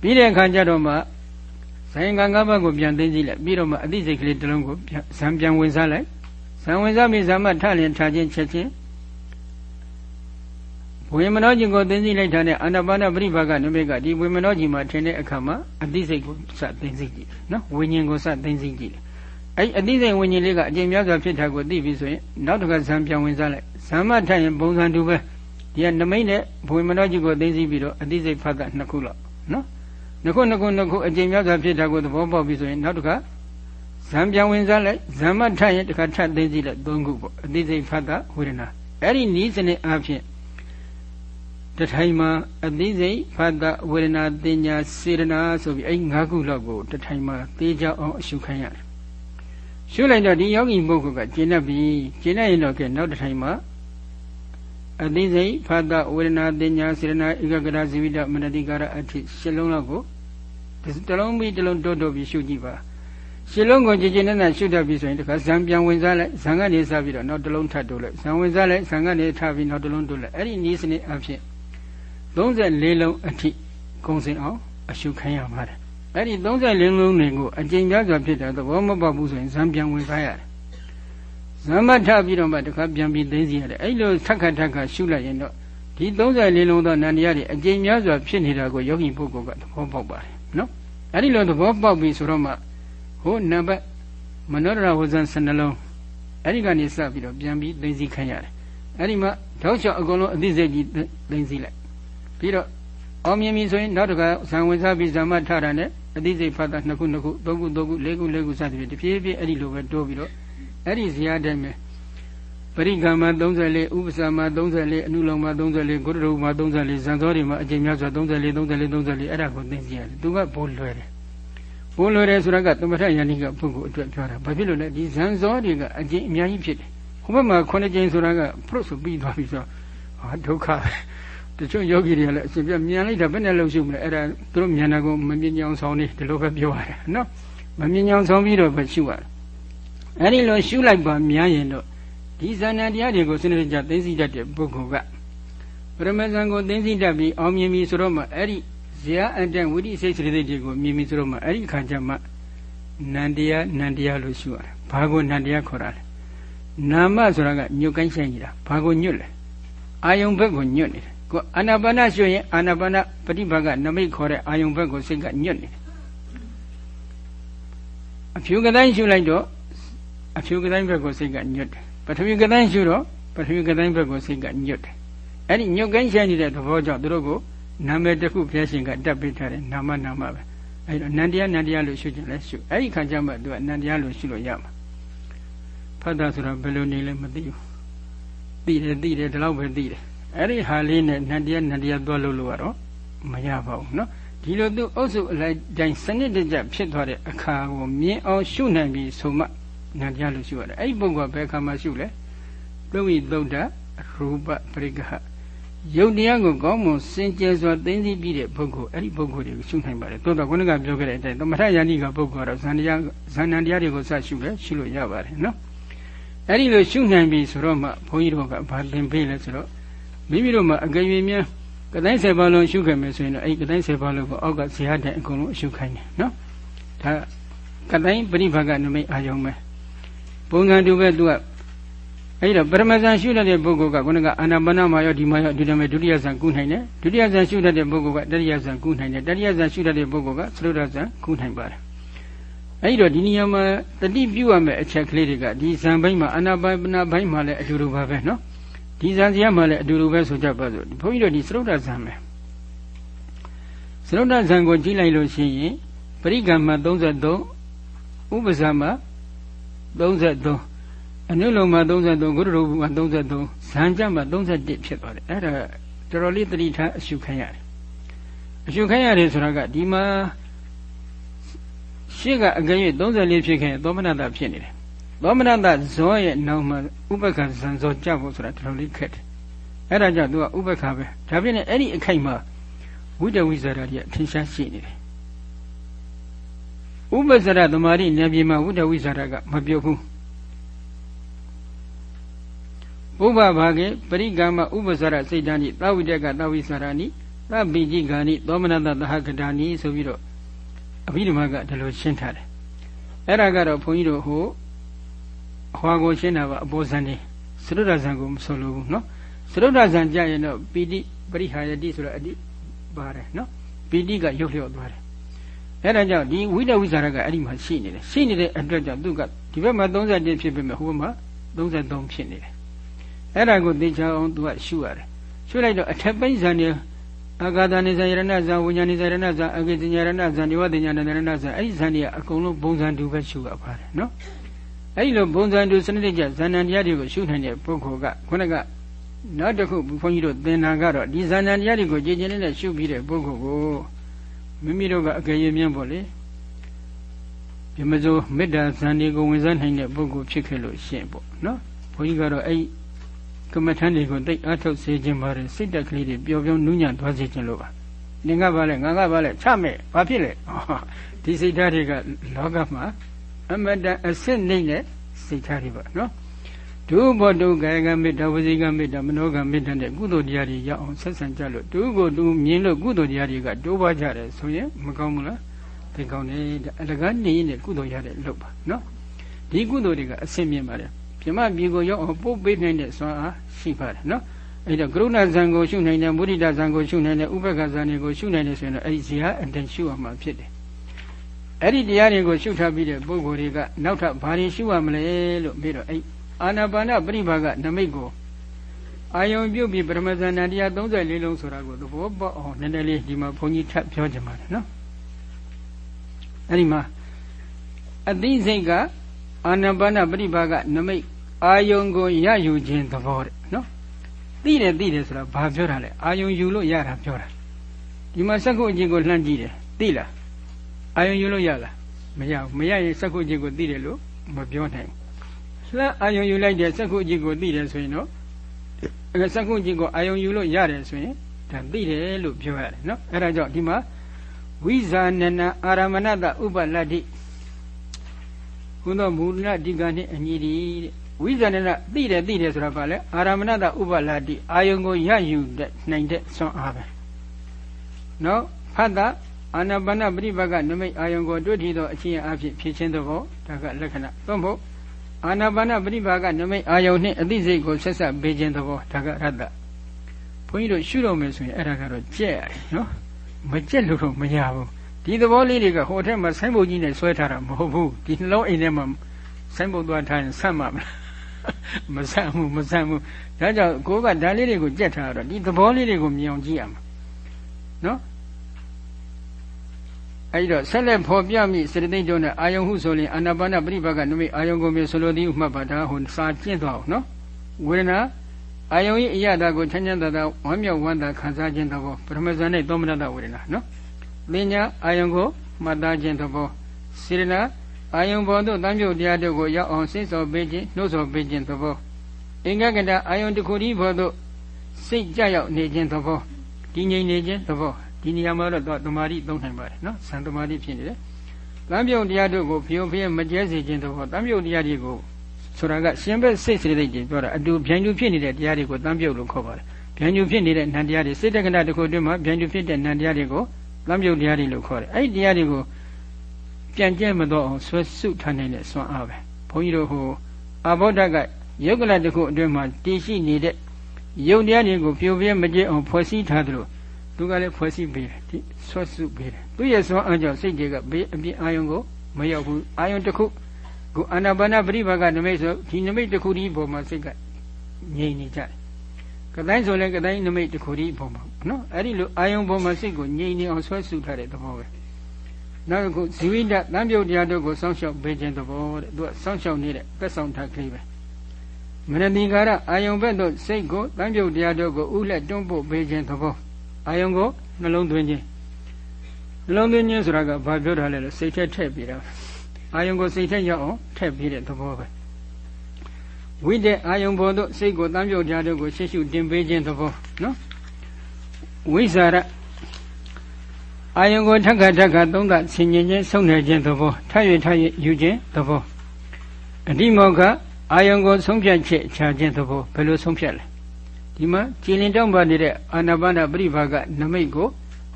ပြီးတဲ့အခါကျတော့မှဇိုင်ကံငါးပါးကိုပြန်သိသိလိုက်ပြီးတော့မှအသိစိတ်ကလေးတစ်လုံးကိုဇံပြန်ဝင်စားလိုက်ဇံဝင်စားပြီးဇံမထလျင်ထားခြင်းချက်ချင်းဝေမနောကြီးကိုသိသိလိုက်တာနဲ့အာနာပါနပရိပါကနမိတ်ကဒီဝေမနောကြီးမှာထင်တဲ့အခါမှာအသိစိတ်ကိုစသိသိကြည့်နော်ဝိညာဉ်ကိုစသိသိကြည့်အဲ့အသိစိတ်ဝိညာဉ်လေးကအကျင့်များစွာဖြစ်တာကိုသိပြီဆိုရင်နောက်တစ်ခါဇံပြောင်းဝင်စားလိုက်ဇံမထရင်ပုံစံတူပဲ ဒီကနမိတ်နဲ့ဝေမနောကြီးကိုသိသိပြီးတော့အသိစိတ်ဖတ်တာနှစ်ခုလောက်နော်နှစ်ခုနှစ်ခုနှစ်ခုအကျင့်များစွာဖြစ်တာကိုသဘောပေါက်ပြီဆိုရင်နောက်တစ်ခါဇံပြောင်းဝင်စားလိုက်ဇံမထရင်တစ်ခါထပ်သိသိလိုက်သုံးခုပေါ့အသိစိတ်ဖတ်တာဝေဒနာအဲ့ဒီနီးစနစ်အဖြစ်တထိုင်မှာအသိစိတ်ဖတ်တာဝေဒနာတင်ညာစေရနာဆိုပြီးအဲ့ငါးခုလောက်ကိုတထိုင်မှာသိကြအောင်အရှုခိုင်းရတယ်ရှုလိုက်တော့ဒီယောဂီပုဂ္ဂိုလ်ကကျင့်တတ်ပြီကျင့်တတ်ရင်တော့ကဲနောက်တထိုင်မှာ အသိစိတ်ဖတ်တာဝေဒနာတင်ညာစေရနာဧကဂရဇိဝိတမနတိကာရအထိရှစ်လုံးလောက်ကိုတလုံးပြီးတလုံးတိုးတိုးပြီးရှုကြည့်ပါရှစ်လုံးကိုကြည်ကြည်နဲ့နဲ့ရှုတတ်ပြီဆိုရင်တခါဇံပြန်ဝင်စားလိုက်ဇံကနေစပြီးတော့နောက်တစ်လုံးထပ်တိုးလိုက်ဇံဝင်စားလိုက်ဇံကနေထပ်ပြီးနောက်တစ်လုံးတိုးလိုက်အဲ့ဒီနည်းစနစ်အဖြစ်34လုံးအထိကုံစင်အောင်အရှုခံရပါတယ်အဲ့ဒီ34လုံးတွေကိုအကျဉ်းပြစွာဖြစ်တဲ့သဘောမပေါက်ဘူးဆိုရင်ဇံပြန်ဝင်စားရတယ် ဇံမထပြီးတော့မှတခါပြန်ပြီးသိသိရတယ်အဲ့လိုသက္ခထက္ခရှုလိုက်ရင်တော့ဒီ34လုံးသောနန္တရားတွေအကျဉ်းများစွာဖြစ်နေတာကိုယောဂီပုဂ္ဂိုလ်ကသဘောပေါက်ပါတယ်နော်အဲ့ဒီလိုသဘောပေါက်ပြီဆိုတော့မှဟိုနံပါတ်မနောဒရဝဇန်12လုံးအဲ့ဒီကနေစပြီးတော့ပြန်ပြီးသိသိခံရတယ်အဲ့ဒီမှာထောက်ချောက်အကုန်လုံးအသိစိတ်ကြီးသိသိလိုက်ပြီးတော့အောင်မြင်ပြီဆိုရင်နောက်တစ်ခါဇံဝင်စားပြီးဇမ္မထတာနဲ့အသိစိတ်ဖတ်တာနှစ်ခုနှစ်ခုသုံးခုသုံးခုလေးခုလေးခုစသဖြင့်တဖြည်းဖြည်းအဲ့ဒီလိုပဲတိုးပြီးတော့ အဲ့ဒီဇာတ်တိုင်းပဲပရိကမ္မ34ဥပ္ပစာမ34အနုလောမ34ကုရရုမ34ဇံသောတွေမှာအကျင့်များစွာ34 34 34အဲ့ဒါကိုသိသိရတယ်သူကဘိုးလွယ်တယ်ဘိုးလွယ်တယ်ဆိုတာကသမထယန္တိကပုဂ္ဂိုလ်အတွက်ပြောတာဘာဖြစ်လို့လဲဒီဇံသောတွေကအကျင့်အများကြီးဖြစ်တယ်ဟိုဘက်မှာခုနှစ်ကျင့်ဆိုတာကဖရုတ်ဆိုပြီးသွားပြီဆိုတော့ဟာဒုက္ခပဲတချို့ယောဂီတွေကလည်းအရှင်ပြမြန်လိုက်တာဘယ်နဲ့လို့ရှုမလဲအဲ့ဒါသူတို့မြန်တာကိုမမြင်ကြအောင်ဆောင်နေဒီလိုပဲပြောရတယ်နော်မမြင်ကြအောင်ဆောင်ပြီးတော့ပဲရှုရတယ် အဲ့ဒီလိုရှုလိုက်ပါများရင်တော့ဒီဇာဏတရားတွေကိုစနစ်တကျသိသိတတ်တဲ့ပုဂ္ဂိုလ်ကပရမဇန်ကိုသိသိတတ်ပြီးအောင်မြင်ပြီဆိုတော့မှအဲ့ဒီဇာအတန်ဝိတိစိတ်စိတ်တွေကိုမြင်ပြီဆိုတော့မှအဲ့ဒီအခါကျမှနန္တရားနန္တရားလို့ရှုရတယ်ဘာကိုနန္တရားခေါ်တာလဲနာမဆိုတာကညွတ်ကိုင်းဆိုင်နေတာဘာကိုညွတ်လဲအာယုံဘက်ကိုညွတ်နေတယ်ကိုအာနာပါနရှုရင်အာနာပါနပฏิဘာကနမိတ်ခေါ်တဲ့အာယုံဘက်ကိုစိတ်ကညွတ်နေတယ်အဖြူကတိုင်းရှုလိုက်တော့ အဖြူကတိုင်းဘက်ကိုစိတ်ကညွတ်တယ်ပထဝီကတိုင်းရှုတော့ပထဝီကတိုင်းဘက်ကိုစိတ်ကညွတ်တယ်အဲ့ဒီညွတ်ကိုင်းဆိုင်နေတဲ့သဘောကြောင့်သူတို့ကိုနာမည်တစ်ခုဘုရားရှင်ကတက်ပေးထားတယ်နာမနာမပဲအဲ့တော့နန္တရားနန္တရားလို့ရှုခြင်းလဲရှုအဲ့ဒီခါကျမှသူကနန္တရားလို့ရှုလို့ရမှာဖတ်တာဆိုတော့ဘယ်လိုနေလဲမသိဘူးသိတယ်သိတယ်ဒီလောက်ပဲသိတယ်အဲ့ဒီဟာလေးနဲ့နတရားနတရားသွားလို့လို့ကတော့မရပါဘူးเนาะဒီလိုသူအုပ်စုအလိုက်တိုင်းစနစ်တကျဖြစ်သွားတဲ့အခါကိုမြင်အောင်ရှုနိုင်ပြီဆိုမှ နတရားလို့ရှုရတယ်အဲ့ဒီပုဂ္ဂိုလ်ကဘယ်အခါမှရှုလဲသုဝိသုဒ္ဓရူပပရိက္ခယုတ်တရားကိုကောင်းမွန်စင်ကြယ်စွာသိသိပြီးတဲ့ပုဂ္ဂိုလ်အဲ့ဒီပုဂ္ဂိုလ်တွေကိုရှုနိုင်ပါတယ်သို့တော့ခုနကပြောခဲ့တဲ့အတိုင်းသမထယာနိကပုဂ္ဂိုလ်ကတော့ဇန်တရားဇန်နံတရားတွေကိုစရှုလဲရှုလို့ရပါတယ်နော်အဲ့ဒီလိုရှုနိုင်ပြီဆိုတော့မှဘုန်းကြီးတို့ကဘာသင်ပေးလဲဆိုတော့မိမိတို့မှာအကယ်၍များကတိုင်းဆယ်ပါလုံးရှုခဲ့မယ်ဆိုရင်တော့အဲ့ကတိုင်းဆယ်ပါလုံးကိုအောက်ကဇေယျတဲ့အကုန်လုံးရှုခိုင်းတယ်နော်ဒါကတိုင်းပရိဘာကနမိတ်အာယုံပဲ ပုံစံတူပဲသူကအဲ့တော့ပရမဇန်ရှုတတ်တဲ့ပုဂ္ဂိုလ်ကခုနကအာနာပါနမှာရောဒီမှာရောဒီတမဲ့ဒုတိယဇန်ကုနိုင်တယ်ဒုတိယဇန်ရှုတတ်တဲ့ပုဂ္ဂိုလ်ကတတိယဇန်ကုနိုင်တယ်တတိယဇန်ရှုတတ်တဲ့ပုဂ္ဂိုလ်ကသရုဒ္ဓဇန်ကုနိုင်ပါတယ်အဲ့တော့ဒီနေရာမှာတတိပြုရမယ့်အချက်ကလေးတွေကဒီဇန်ဘိုင်းမှာအာနာပါနဘိုင်းမှာလည်းအတူတူပါပဲနော်ဒီဇန်စီရမှာလည်းအတူတူပဲဆိုကြပါစို့ဘုန်းကြီးတို့ဒီသရုဒ္ဓဇံပဲသရုဒ္ဓဇံကိုကြည့်လိုက်လို့ရှိရင်ပရိကမ္မ33ဥပဇာမ 33အနုလုံမ33ဂုရူမ33ဇံကြမ31ဖြစ်သွားတယ်အဲ့ဒါတော်တော်လေးတတိထားအရှုခံရတယ်အရှုခံရတယ်ဆိုတာကဒီမှာရှေ့ကအကယ်၍34ဖြစ်ခဲ့သောမနတဖြစ်နေတယ်သောမနတဇောရဲ့နောက်မှာဥပက္ခဇံဇောကြောက်ဖို့ဆိုတာတော်တော်လေးခက်တယ်အဲ့ဒါကြောင့်သူကဥပက္ခပဲဒါဖြစ်နေအဲ့ဒီအခိုက်မှာဝိတဝိဇာရကြီးအထင်ရှားရှိနေတယ် ဥပ္ပဇရသမารိဉာဏ်ပြေမှာဝိတဝိဇာရကမပြုတ်ဘူးဥပဘာကေပရိကမ္မဥပ္ပဇရစိတ်တန်ဤသဝိတကသဝိဇာရဏိသဗ္ဗိจิဂာနိသောမနတသဟကတာနိဆိုပြီးတော့အဘိဓမ္မာကဒီလိုရှင်းထားတယ်အဲ့ဒါကတော့ဘုန်းကြီးတို့ဟိုဟွာကိုရှင်းတာပါအပေါ်ဇန်နေသရုဒ္ဓဇန်ကိုမဆိုလိုဘူးနော် သရုဒ္ဓဇံကြရင်တော့ပီတိပရိဟာယတိဆိုတော့အတိပါတယ်နော်ပီတိကရုပ်လျော့သွားတယ် အဲ့ဒါကြောင့်ဒီဝိတဝိဇာရကအဲ့ဒီမှာရှိနေတယ်ရှိနေတဲ့အတွက်ကြောင့်သူကဒီဘက်မှာ31ဖြစ်ပေမဲ့ဟိုဘက်မှာ33ဖြစ်နေတယ်အဲ့ဒါကိုသိချအောင်သူကရှုရတယ်ရှုလိုက်တော့အထက်ပိဇာနေအာဂါသနေဇာယရဏဇာဝိညာဏိဇာယရဏဇာအဂေဇညာယရဏဇာနိဝတညာဏယရဏဇာအဲ့ဒီဇာနေကအကုန်လုံးပုံစံတူပဲရှုရပါတယ်နော်အဲ့ဒီလိုပုံစံတူစနစ်တကျဇာဏတရားတွေကိုရှုနိုင်တဲ့ပုဂ္ဂိုလ်ကခုနကနောက်တစ်ခုဘုန်းကြီးတို့သင်တာကတော့ဒီဇာဏတရားတွေကိုကြည်ကျင်နေတဲ့ရှုပြီးတဲ့ပုဂ္ဂိုလ်ကို မိမိတို့ကအကယ်၍မြင်ဖို့လေပြမစိုးမေတ္တာဇန်တွေကိုဝင်စားနိုင်တဲ့ပုဂ္ဂိုလ်ဖြစ်ခဲ့လို့ရှင်းပေါ့နော်ဘုန်းကြီးကတော့အဲ့ကမ္မထန်တွေကိုတိတ်အထုတ်စေခြင်းပါတယ်စိတ်တက်ကလေးတွေပျော်ပျော်နူးညံ့သွားစေခြင်းလို့ပါနင်ကပါလဲငါကပါလဲချမဲ့ဘာဖြစ်လဲဒီစိတ်ဓာတ်တွေကလောကမှာအမတန်အစစ်နေတဲ့စိတ်ဓာတ်တွေပါနော် ဒုဘောတုကာယကမေတ္တာဝစီကမေတ္တာမနောကမေတ္တာနဲ့ကုသိုလ်တရားတွေရအောင်ဆက်ဆံကြလို့ဒုကိုဒုမြင်လို့ကုသိုလ်တရားတွေကတိုးပွားကြတယ်ဆိုရင်မကောင်းဘူးလားသိကောင်းတယ်အလကားနေရင်ကုသိုလ်ရတဲ့လုပ်ပါနော်ဒီကုသိုလ်တွေကအစင်မြင်ပါတယ်ပြမပြေကိုရောက်အောင်ပို့ပေးနိုင်တဲ့စွမ်းအားရှိပါတယ်နော်အဲ့တော့ကရုဏာဇံကိုရှုနိုင်တယ်မုဒိတာဇံကိုရှုနိုင်တယ်ဥပက္ခဇံကိုရှုနိုင်တယ်ဆိုရင်တော့အဲ့ဒီဇေယအတန်ရှုရမှာဖြစ်တယ်အဲ့ဒီတရားတွေကိုရှုထားပြီးတဲ့ပုဂ္ဂိုလ်တွေကနောက်ထပ်ဘာတွေရှုရမလဲလို့ပြီးတော့အဲ့ အာနာပါနပရိဘာကနမိတ်ကိုအာယုံပြုတ်ပြီးပရမဇန္နတရား34လုံးဆိုတာကိုသဘောပေါက်အောင်နည်းနည်းလေးဒီမှာဘုန်းကြီးထပ်ပြောချင်ပါတယ်နော်အဲ့ဒီမှာအသိစိတ်ကအာနာပါနပရိဘာကနမိတ်အာယုံကိုရယူခြင်းသဘောတဲ့နော်သိတယ်သိတယ်ဆိုတာဘာပြောတာလဲအာယုံယူလို့ရတာပြောတာဒီမှာစက္ကုအကျင့်ကိုလှမ်းကြည့်တယ်သိလားအာယုံယူလို့ရလားမရဘူးမရရင်စက္ကုအကျင့်ကိုသိတယ်လို့မပြောနိုင် လှမ်းအာယုံယူလိုက်တဲ့စက္ခုကြီးကိုသိတယ်ဆိုရင်တော့အဲစက္ခုကြီးကိုအာယုံယူလို့ရတယ်ဆိုရင်ဒါသိတယ်လို့ပြောရတယ်နော်အဲဒါကြောင့်ဒီမှာဝိဇာနနအာရမဏတဥပလတ္တိခုသောမူလဒီကနေ့အညီဒီတဲ့ဝိဇာနနသိတယ်သိတယ်ဆိုတာဘာလဲအာရမဏတဥပလတ္တိအာယုံကိုရယူတဲ့နိုင်တဲ့ဆွမ်းအားပဲနော်ဖတ်တာအာနာပါနပရိပကနမိတ်အာယုံကိုတွေ့ထီသောအချင်းအဖြစ်ဖြစ်ခြင်းသဘောဒါကလက္ခဏာသို့မဟုတ် အာနာပါနပရိပါကနမိတ်အာယုန်နှင့်အသိစိတ်ကိုဆက်ဆက်ပေးခြင်းသဘောဒါကရတ္တဘုန်းကြီးတို့ရှုတော့မယ်ဆိုရင်အဲ့ဒါကတော့ကြက်ရတယ်နော်မကြက်လို့တော့မရဘူးဒီသဘောလေးတွေကဟိုထက်မှာဆိုင်းပုတ်ကြီးနဲ့ဆွဲထားတာမဟုတ်ဘူးဒီနှလုံးအိမ်ထဲမှာဆိုင်းပုတ်သွားထားရင်ဆက်မှာမလားမဆက်ဘူးမဆက်ဘူးဒါကြောင့်ကိုကဓာတ်လေးတွေကိုကြက်ထားတော့ဒီသဘောလေးတွေကိုမြင်အောင်ကြည့်ရမှာနော် အဲဒီတော့ဆက်လက်ဖော်ပြမိစရတိတ်တို့နဲ့အာယုံဟုဆိုရင်အာနာပါနပရိပါကနမိအာယုံကိုမြေဆိုလိုသည်ဥမှတ်ပါဒါဟိုစာကျင့်သွားအောင်နော်ဝေဒနာအာယုံ၏အရတာကိုချမ်းချမ်းသာသာဝမ်းမြောက်ဝမ်းသာခံစားခြင်းသဘောပထမဇန်နဲ့သောမနတဝေဒနာနော်ပညာအာယုံကိုမှတ်သားခြင်းသဘောစေရနာအာယုံပေါ်သို့တမ်းပြုတ်တရားတို့ကိုရောက်အောင်စိတ်စောပေးခြင်းနှုတ်ဆော်ပေးခြင်းသဘောအင်္ဂကတအာယုံတစ်ခုတည်းပေါ်သို့စိတ်ကြရောက်နေခြင်းသဘောတည်ငြိမ်နေခြင်းသဘော ဒီနေရာမှာတော့သမာဓိသုံးနိုင်ပါတယ်နော်ဇန်သမာဓိဖြစ်နေတယ်တမ်းပြုတ်တရားတို့ကိုဖျုံဖျက်မကျဲစေခြင်းတော့တမ်းပြုတ်တရားတွေကိုဆိုတာကရှင်ဘက်စိတ်စိတ်စိတ်ကြီးပြောတာအတူဗျံကျူဖြစ်နေတဲ့တရားတွေကိုတမ်းပြုတ်လို့ခေါ်ပါတယ်ဗျံကျူဖြစ်နေတဲ့နံတရားတွေစိတ်တက္ကနာတစ်ခုအတွင်းမှာဗျံကျူဖြစ်တဲ့နံတရားတွေကိုတမ်းပြုတ်တရားတွေလို့ခေါ်တယ်အဲ့ဒီတရားတွေကိုပြန်ကျဲမတော့အောင်ဆွဲစုထားနိုင်တဲ့စွမ်းအားပဲဘုန်းကြီးတို့ဟိုအဘောဓကယုတ်ကလတစ်ခုအတွင်းမှာတည်ရှိနေတဲ့ယုတ်တရားတွေကိုပြိုပြဲမကျဲအောင်ဖွဲ့စည်းထားသလို သူကလည်းဖွဲ့စည်းပေးတယ်ဒီဆွတ်စုပေးတယ်သူရဲ့စွမ်းအားကြောင့်စိတ်တွေကဘေးအပြင်းအာယုံကိုမရောက်ဘူးအာယုံတစ်ခုကိုအာနာပါနပရိပါကနမိတ်ဆိုဒီနမိတ်တစ်ခုဒီပုံမှာစိတ်ကငြိမ်နေကြတယ်ကတိုင်းဆိုလည်းကတိုင်းနမိတ်တစ်ခုဒီပုံမှာနော်အဲ့ဒီလိုအာယုံပုံမှာစိတ်ကိုငြိမ်နေအောင်ဆွဲစုထားတဲ့သဘောပဲနောက်တစ်ခုဇီဝိတတံပြုတ်တရားတို့ကိုစောင့်ရှောက်ပေးခြင်းသဘောတဲ့သူကစောင့်ရှောက်နေတဲ့သက်ဆောင်ထားကလေးပဲမနတိကာရအာယုံဘက်သို့စိတ်ကိုတံပြုတ်တရားတို့ကိုဥလက်တွန်းပို့ပေးခြင်းသဘော အာယုံကိုနှလုံးသွင်းခြင်းနှလုံးသွင်းခြင်းဆိုတာကဘာပြောတာလဲလို့စိတ်ထက်ထည့်ပြီးတာအာယုံကိုစိတ်ထက်ရောက်အောင်ထည့်ပြီးတဲ့သဘောပဲဝိတဲ့အာယုံပေါ်သို့စိတ်ကိုတမ်းပြုတ်ကြတဲ့ကိုရှေ့ရှုတင်ပေးခြင်းသဘောနော်ဝိဇာရအာယုံကိုထက်ခါထက်ခါသုံးသဆင်ញင်ခြင်းဆုံးနေခြင်းသဘောထပ်ရထပ်ရယူခြင်းသဘောအဓိမောကအာယုံကိုဆုံးဖြတ်ချက်ချခြင်းသဘောဘယ်လိုဆုံးဖြတ်လဲ ဒီမှာကြည်လင်တောင်းပနေတဲ့အာနာပါနပရိဘာကနမိတ်ကို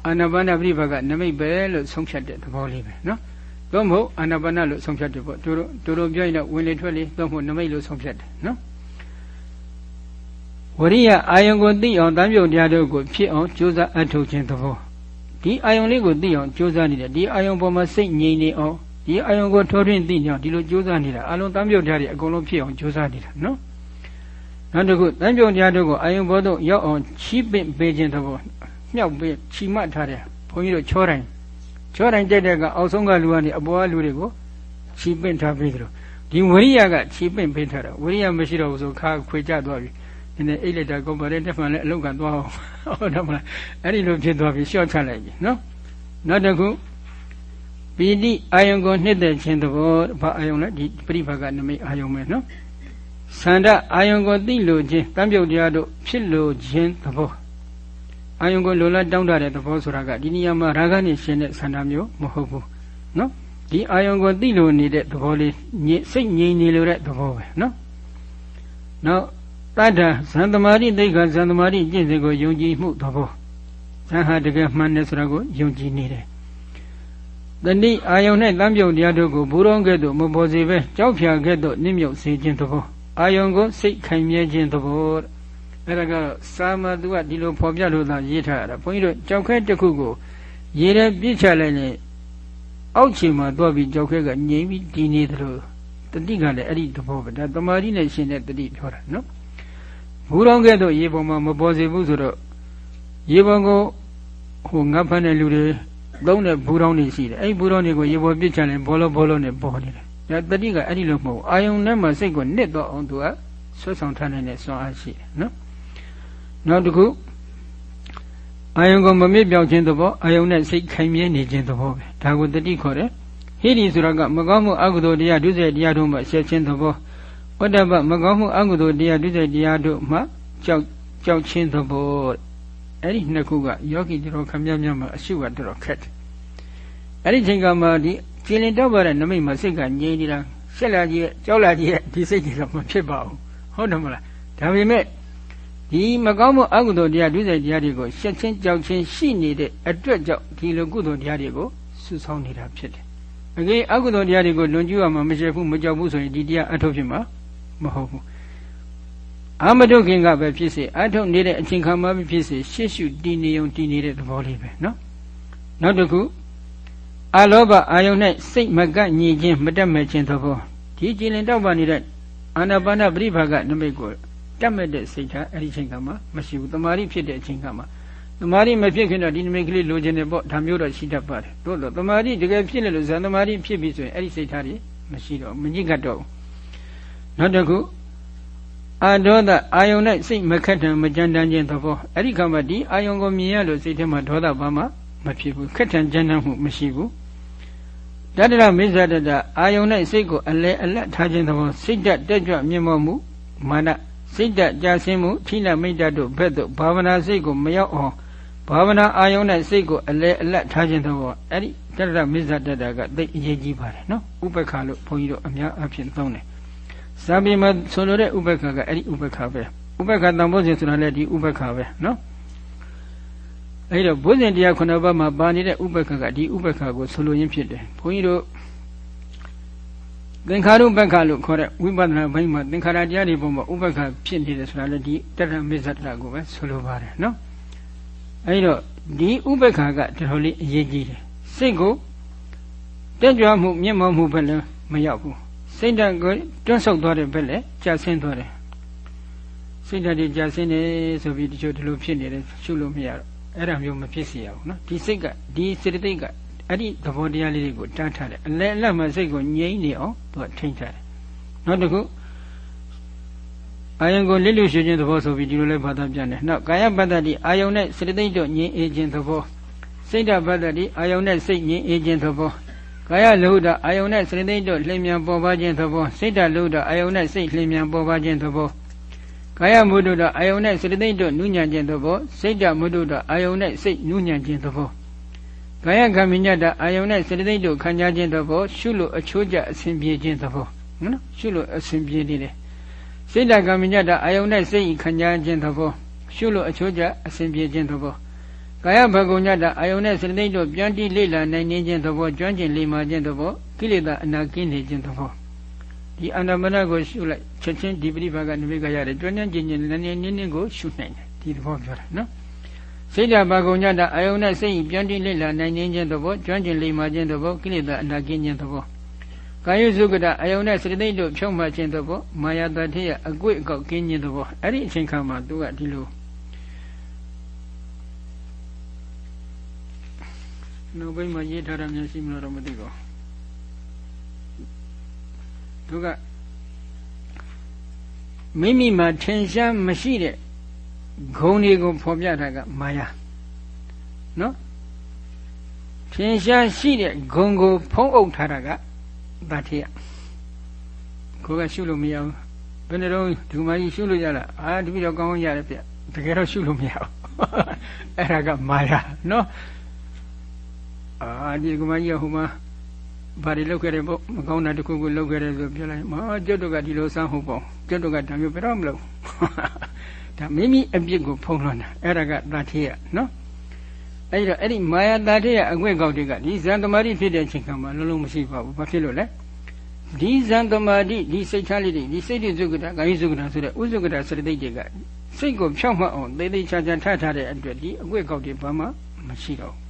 အာနာပါနပရိဘာကနမိတ်ပဲလို့ဆုံးဖြတ်တဲ့သဘောလေးပဲနော်သို့မဟုတ်အာနာပါနလို့ဆုံးဖြတ်တယ်ပေါ့တို့တို့တို့ပြောရင်တော့ဝင်လေထွက်လေသို့မဟုတ်နမိတ်လို့ဆုံးဖြတ်တယ်နော်ဝရိယအာယုံကိုသိအောင်တမ်းပြုတ်တရားတို့ကိုဖြစ်အောင်ကြိုးစားအထောက်ခြင်းသဘောဒီအာယုံလေးကိုသိအောင်ကြိုးစားနေတယ်ဒီအာယုံပေါ်မှာစိတ်ငြိမ်နေအောင်ဒီအာယုံကိုထိုးထွင်းသိနေအောင်ဒီလိုကြိုးစားနေတာအလုံးတမ်းပြုတ်တရားတွေအကုန်လုံးဖြစ်အောင်ကြိုးစားနေတာနော် နောက်တစ်ခုတမ်းပြုတ်တရားတို့ကိုအာယုံဘောတို့ရောက်အောင်ချီးပင့်ပေးခြင်းသဘောမြောက်ပေးချီမှတ်ထားတယ်ဘုန်းကြီးတို့ချောတိုင်းချောတိုင်းကြက်တဲ့ကအောက်ဆုံးကလူကနေအပေါ်ကလူတွေကိုချီးပင့်ထားပေးတယ်လို့ဒီဝရိယကချီးပင့်ပေးထားတာဝရိယမရှိတော့ဘူးဆိုခါခွေကြသွားပြီနည်းနည်းအိတ်လိုက်တာကောပါတဲ့တက်မှန်လည်းအလုတ်ကသွားအောင်ဟုတ်တယ်မလားအဲ့ဒီလိုဖြစ်သွားပြီရှော့ချလိုက်ပြီနော်နောက်တစ်ခုပီတိအာယုံကိုနှစ်သက်ခြင်းသဘောဘာအာယုံလဲဒီပရိဘာကနမိတ်အာယုံပဲနော် ဆန္ဒအာယုံကိုသိလိုခြင်းတံပြုတ်တရားတို့ဖြစ်လိုခြင်းသဘောအာယုံကိုလိုလားတောင်းတတဲ့သဘောဆိုတာကဒီနေရာမှာရာဂနဲ့ရှင်တဲ့ဆန္ဒမျိုးမဟုတ်ဘူးနော်ဒီအာယုံကိုသိလိုနေတဲ့သဘောလေးညစ်စိတ်ငြိမ်နေလိုတဲ့သဘောပဲနော်နောက်တတ္တဇန်သမာဓိတိတ်္ခဇန်သမာဓိကျင့်စဉ်ကိုယုံကြည်မှုသဘောဇန်ဟာတကယ်မှန်တယ်ဆိုတာကိုယုံကြည်နေတယ်တဏိအာယုံ၌တံပြုတ်တရားတို့ကိုဘူရောကဲ့သို့မပေါ်စေဘဲကြောက်ဖြာကဲ့သို့နှိမ့်မြုပ်စေခြင်းသဘော အာယုန်ကိုစိတ်ခိုင်မြဲခြင်းသဘောအဲ့ဒါကတော့စာမသူကဒီလိုဖော်ပြလို့သာရေးထားရတာဘုန်းကြီးတို့ကြောက်ခဲတစ်ခုကိုရေးရဲပြစ်ချလိုက်ရင်အောက်ခြေမှာသွားပြီးကြောက်ခဲကငြိမ်ပြီးတည်နေတယ်လို့တတိကလည်းအဲ့ဒီသဘောပဲဒါတမာတိနဲ့ရှင်တဲ့တတိပြောတာနော်ဘူးတော်ကဲ့သို့ရေပေါ်မှာမပေါ်စေဘူးဆိုတော့ရေပေါ်ကိုဟိုငတ်ဖက်တဲ့လူတွေသုံးတဲ့ဘူးတော်တွေရှိတယ်အဲ့ဘူးတော်တွေကိုရေပေါ်ပြစ်ချလိုက်ဘောလုံးဘောလုံးနဲ့ပေါ်နေတယ် ဒါတတိကအဲ့ဒီလိုမဟုတ်အာယုံနဲ့မှစိတ်ကိုနစ်တော့အောင်သူကဆွဆောင်ထားနိုင်တဲ့စွမ်းအားရှိတယ်နော်နောက်တစ်ခုအာယုံကိုမမြစ်ပြောင်းခြင်းသဘောအာယုံနဲ့စိတ်ခိုင်မြဲနေခြင်းသဘောပဲဒါကိုတတိခေါ်တယ်ဟိရိဆိုတာကမကောင်းမှုအကုသိုလ်တရားဒုစရိုက်တရားတို့မှဆက်ခြင်းသဘောဝတ္တပမကောင်းမှုအကုသိုလ်တရားဒုစရိုက်တရားတို့မှကြောက်ကြောက်ခြင်းသဘောအဲ့ဒီနှစ်ခုကယောဂီတို့ခမည်းများမှာအရှုကတော်တော်ခက်တယ်အဲ့ဒီချိန်ကမှဒီ ကျင်လင်တော့ပါတဲ့နမိတ်မှာစိတ်ကငြိမ်နေတာရှက်လာကြီးရဲ့ကြောက်လာကြီးရဲ့ဒီစိတ်တွေတော့မဖြစ်ပါဘူးဟုတ်တယ်မလားဒါပေမဲ့ဒီမကောင်းမှုအကုသိုလ်တရားဒုစရိုက်တရားတွေကိုရှက်ချင်းကြောက်ချင်းရှိနေတဲ့အတွက်ကြောင့်ဒီလိုကုသိုလ်တရားတွေကိုစုဆောင်းနေတာဖြစ်တယ်အကယ်အကုသိုလ်တရားတွေကိုလွန်ကျူးရမှာမရှက်ဘူးမကြောက်ဘူးဆိုရင်ဒီတရားအထုတ်ဖြစ်မှာမဟုတ်ဘူးအာမတုခင်ကပဲဖြစ်စေအထုတ်နေတဲ့အချိန်ခါမှပဲဖြစ်စေရှေ့ရှုတည်နေုံတည်နေတဲ့သဘောလေးပဲနော်နောက်တစ်ခု အလောဘအာယုန်၌စိတ်မကန့်ညီခြင်းမတက်မဲ့ခြင်းသဘောဒီကြည်လင်တောက်ပါနေတဲ့အာနာပါနပရိဘာကနမိတ်ကိုတက်မဲ့တဲ့စိတ်ဓာတ်အဲ့ဒီချိန်ကမှမရှိဘူးတမာရီဖြစ်တဲ့အချိန်ကမှတမာရီမဖြစ်ခင်တော့ဒီနမိတ်ကလေးလိုချင်တယ်ပေါ့ဒါမျိုးတော့ရှိတတ်ပါတယ်တို့တော့တမာရီတကယ်ဖြစ်လေလို့ဇန်တမာရီဖြစ်ပြီဆိုရင်အဲ့ဒီစိတ်ဓာတ်တွေမရှိတော့မညစ်ကတ်တော့ဘူးနောက်တစ်ခုအာဒေါသအာယုန်၌စိတ်မခက်တံမကြမ်းတမ်းခြင်းသဘောအဲ့ဒီခါမှာဒီအာယုန်ကိုမြင်ရလို့စိတ်ထဲမှာဒေါသဘာမှမဖြစ်ဘူးခက်တံကြမ်းတမ်းမှုမရှိဘူး တတရမိစ္ဆတတအာယုန်၌စိတ်ကိုအလဲအလတ်ထားခြင်းသဘောစိတ်ဓာတ်တက်ကြွမြင့်မောမှုမာနစိတ်ဓာတ်ကြာဆင်းမှုထိလမိတ်ဓာတ်တို့ဘက်သို့ဘာဝနာစိတ်ကိုမရောက်အောင်ဘာဝနာအာယုန်၌စိတ်ကိုအလဲအလတ်ထားခြင်းသဘောအဲ့ဒီတတရမိစ္ဆတတကသိအရေးကြီးပါတယ်နော်ဥပ္ပခါလို့ဘုန်းကြီးတို့အများအပြည့်သုံးတယ်ဇာပိမှာဆိုလိုတဲ့ဥပ္ပခါကအဲ့ဒီဥပ္ပခါပဲဥပ္ပခါတန်ဖိုးစဉ်ဆိုတာလည်းဒီဥပ္ပခါပဲနော် အဲ့တော့ဘုဇင်တရားခုနှစ်ပါးမှာပါနေတဲ့ဥပ္ပခါကဒီဥပ္ပခါကိုဆိုလိုရင်းဖြစ်တယ်ဘုန်းကြီးတို့သင်္ခါရုပ္ပခါလို့ခေါ်တဲ့ဝိပဿနာဘိုင်းမှာသင်္ခါရတရားတွေပုံမှာဥပ္ပခါဖြစ်နေတယ်ဆိုတာလည်းဒီတတ္တမစ္ဆတကိုပဲဆိုလိုပါတယ်နော်အဲ့တော့ဒီဥပ္ပခါကတော်တော်လေးအရေးကြီးတယ်စိတ်ကိုတက်ကြွမှုမြင့်မောမှုပဲလည်းမရောက်ဘူးစိတ်ဓာတ်ကိုတွန်းဆုပ်သွားတဲ့ဘက်လည်းကြာဆင်းသွားတယ်စိတ်ဓာတ်တွေကြာဆင်းနေဆိုပြီးတချို့ဒီလိုဖြစ်နေတယ်ရှုလို့မရတော့ အဲ့ဒါမျိုးမဖြစ်စေရဘူးနော်ဒီစိတ်ကဒီစေတသိက်ကအဲ့ဒီသဘောတရားလေးတွေကိုတားထားတယ်အလဲအလတ်မှစိတ်ကိုငြိမ့်နေအောင်သူကထိန်းထားတယ်နောက်တစ်ခုအာယုံကိုလစ်လူရှုခြင်းသဘောဆိုပြီးဒီလိုလဲဘာသာပြန်တယ်နောက်ကာယပတ္တတိအာယုံနဲ့စေတသိက်တို့ငြိမ့်အေးခြင်းသဘောစိတ်ဓာတ်ပတ္တတိအာယုံနဲ့စိတ်ငြိမ့်အေးခြင်းသဘောကာယလောဒအာယုန်နဲ့စရသိတို့လျင်မြန်ပေါ်ပါခြင်းသဘောစိတ်တလောဒအာယုန်နဲ့စိတ်လျင်မြန်ပေါ်ပါခြင်းသဘော ကာယမုဒ္ဒတအာယုန်နဲ့စရသိတို့နုညံခြင်းသဘောစိတ်တမုဒ္ဒတအာယုန်နဲ့စိတ်နုညံခြင်းသဘောကာယကံမြညတအာယုန်နဲ့စရသိတို့ခံကြခြင်းသဘောရှုလို့အချိုးကျအစဉ်ပြေခြင်းသဘောနော်ရှုလို့အစဉ်ပြေနေတယ်စိတ်တကံမြညတအာယုန်နဲ့စိတ်ခံကြခြင်းသဘောရှုလို့အချိုးကျအစဉ်ပြေခြင်းသဘောကာယဘဂုံညတအာယုန်နဲ့စတိတ်တို့ပြန်တိလိလာနိုင်နေခြင်းသဘောကျွမ်းကျင်လိမ္မာခြင်းသဘောကိလေသာအနာကင်းနေခြင်းသဘော ဒီအာနာပါနကိုရှုလိုက်ချက်ချင်းဒီပရိပါကနိမိတ်ကရတယ်တွန်းတွန်းကျင်ကျင်နည်းနည်းနည်းနည်းကိုရှုနိုင်တယ်ဒီသဘောပြောတာနော်စိတ်ဓာတ်ဘာကုံညတာအယုံနဲ့စိတ်ပြန်တိလိလာနိုင်ခြင်းသဘောကျွမ်းကျင်လိမ္မာခြင်းသဘောကိလေသာအနာကင်းခြင်းသဘောကာယစုကတအယုံနဲ့စတိတ်တို့ဖြုံးမှခြင်းသဘောမာယာတတိယအကွေ့အကောက်ကင်းခြင်းသဘောအဲ့ဒီအချိန်ခါမှာသူကဒီလိုနောက်ပိုင်းမှာရေးထားတာမျိုးရှိမလို့တော့မသိပါဘူး သူကမိမိမှာထင်ရှားမရှိတဲ့ဂုံတွေကိုဖော်ပြတာကမာယာနော်ထင်ရှားရှိတဲ့ဂုံကိုဖုံးအုပ်ထားတာကဗတ္ထိယကိုကရှုလို့မရဘူးဘယ်နဲ့တော့ဒီမကြီးရှုလို့ရလားအာတပည့်တော်ကောင်းကောင်းရတယ်ဗျတကယ်တော့ရှုလို့မရဘူးအဲ့ဒါကမာယာနော်အာဒီကမကြီးကဟိုမှာ ဘာတွေလောက်ခဲ့တယ်ပေါ့မကောင်းတာတစ်ခုခုလောက်ခဲ့တယ်ဆိုပြောလိုက်မာကျွတ်တို့ကဒီလိုစမ်းဟုတ်ပေါ့ကျွတ်တို့ကဒါမျိုးဘယ်တော့မလုပ်ဒါမိမိအပြစ်ကိုဖုံးလွှမ်းတာအဲ့ဒါကတာထေရနော်အဲ့တော့အဲ့ဒီမာယာတာထေရအငွင့်ကောက်တွေကဒီဇန်သမารိဖြစ်တဲ့အချိန်ကမှလုံးလုံးမရှိပါဘူးဘာဖြစ်လို့လဲဒီဇန်သမာဓိဒီစိတ်ထားလေးတွေဒီစိတ်တွေသုက္ကတာကာယသုက္ကတာဆိုတဲ့ဥသုက္ကတာစရတိတ်တွေကစိတ်ကိုဖြောက်မှတ်အောင်သေသေးချာချာထထားတဲ့အတွက်ဒီအကွက်ကောက်တွေဘာမှမရှိတော့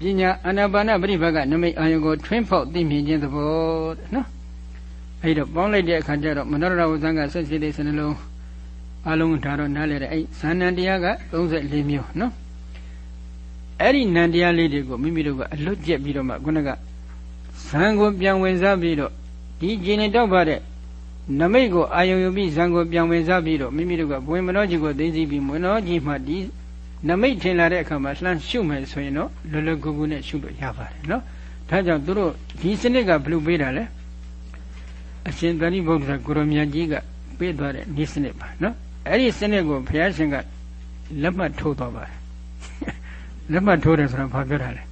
ပညာအာနာပါနပရိဘကနမိတ်အာယုကိုထွင်းဖောက်သိမြင်ခြင်းသဘောတဲ့နော်အဲ့တော့ပေါင်းလိုက်တဲ့အခါကျတော့မနောရဝဇံကဆက်စီလေးစနှလုံးအလုံးဒါတော့နားလေတဲ့အဲ့ဇာဏန်တရားက34မျိုးနော်အဲ့ဒီနံတရားလေးတွေကိုမိမိတို့ကအလွတ်ကျက်ပြီးတော့မှခုနကဇံကိုပြန်ဝင်စားပြီးတော့ဒီကျင်နေတော့ပါတဲ့နမိတ်ကိုအာယုံယူပြီးဇံကိုပြန်ဝင်စားပြီးတော့မိမိတို့ကဘဝင်မနောကြီးကိုသိသိပြီးမနောကြီးမှဒီ နမိတ်ထင်လာတဲ့အခါမှာလှမ်းရှုမယ်ဆိုရင်တော့လွယ်လွယ်ကူကူနဲ့ရှုလို့ရပါတယ်နော်ဒါကြောင့်သူတို့ဒီစနစ်ကဘယ်လိုပေးတာလဲအရှင်သာရိပုတ္တရာကိုရမြတ်ကြီးကပေးသွားတဲ့ဒီစနစ်ပါနော်အဲ့ဒီစနစ်ကိုဘုရားရှင်ကလက်မှတ်ထိုးသွားပါတယ်လက်မှတ်ထိုးတယ်ဆိုတော့ဘာပြောတာလဲ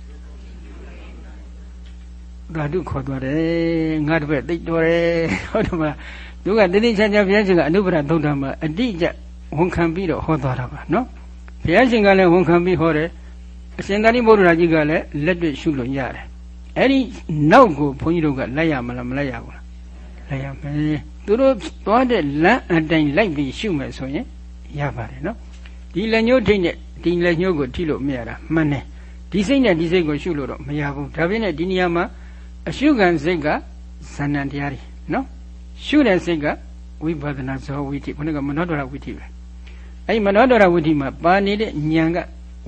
ဓာတုခေါ်သွားတယ်ငါတပည့်သိတော်တယ်ဟုတ်တယ်မလားသူကတတိချာချာဘုရားရှင်ကအနုပရသုဒ္ဓမှာအတိအကျဝန်ခံပြီးတော့ဟောသွားတာပါနော် ဘုရားရှင်ကလည်းဝန်ခံပြီးဟောတယ်အရှင်သာရိပုတ္တရာကြီးကလည်းလက်တွေ့ရှုလို့ရတယ်အဲ့ဒီနောက်ကိုဘုန်းကြီးတို့ကလက်ရမလားမလက်ရဘူးလားလက်ရမယ်သူတို့သွားတဲ့လမ်းအတိုင်းလိုက်ပြီးရှုမယ်ဆိုရင်ရပါတယ်နော်ဒီလက်ညှိုးထိတ်နဲ့ဒီလက်ညှိုးကိုထိလို့မရတာမှန်တယ်ဒီစိတ်နဲ့ဒီစိတ်ကိုရှုလို့တော့မရဘူးဒါပြင်းနဲ့ဒီနေရာမှာအရှုခံစိတ်ကဇဏ္ဏတရားတွေနော်ရှုတဲ့စိတ်ကဝိပဿနာဇောဝိတိဘုန်းကမနောဒရဝိတိပဲ အဲ့မနောဒရဝိတိမှာပါနေတဲ့ဉာဏ်က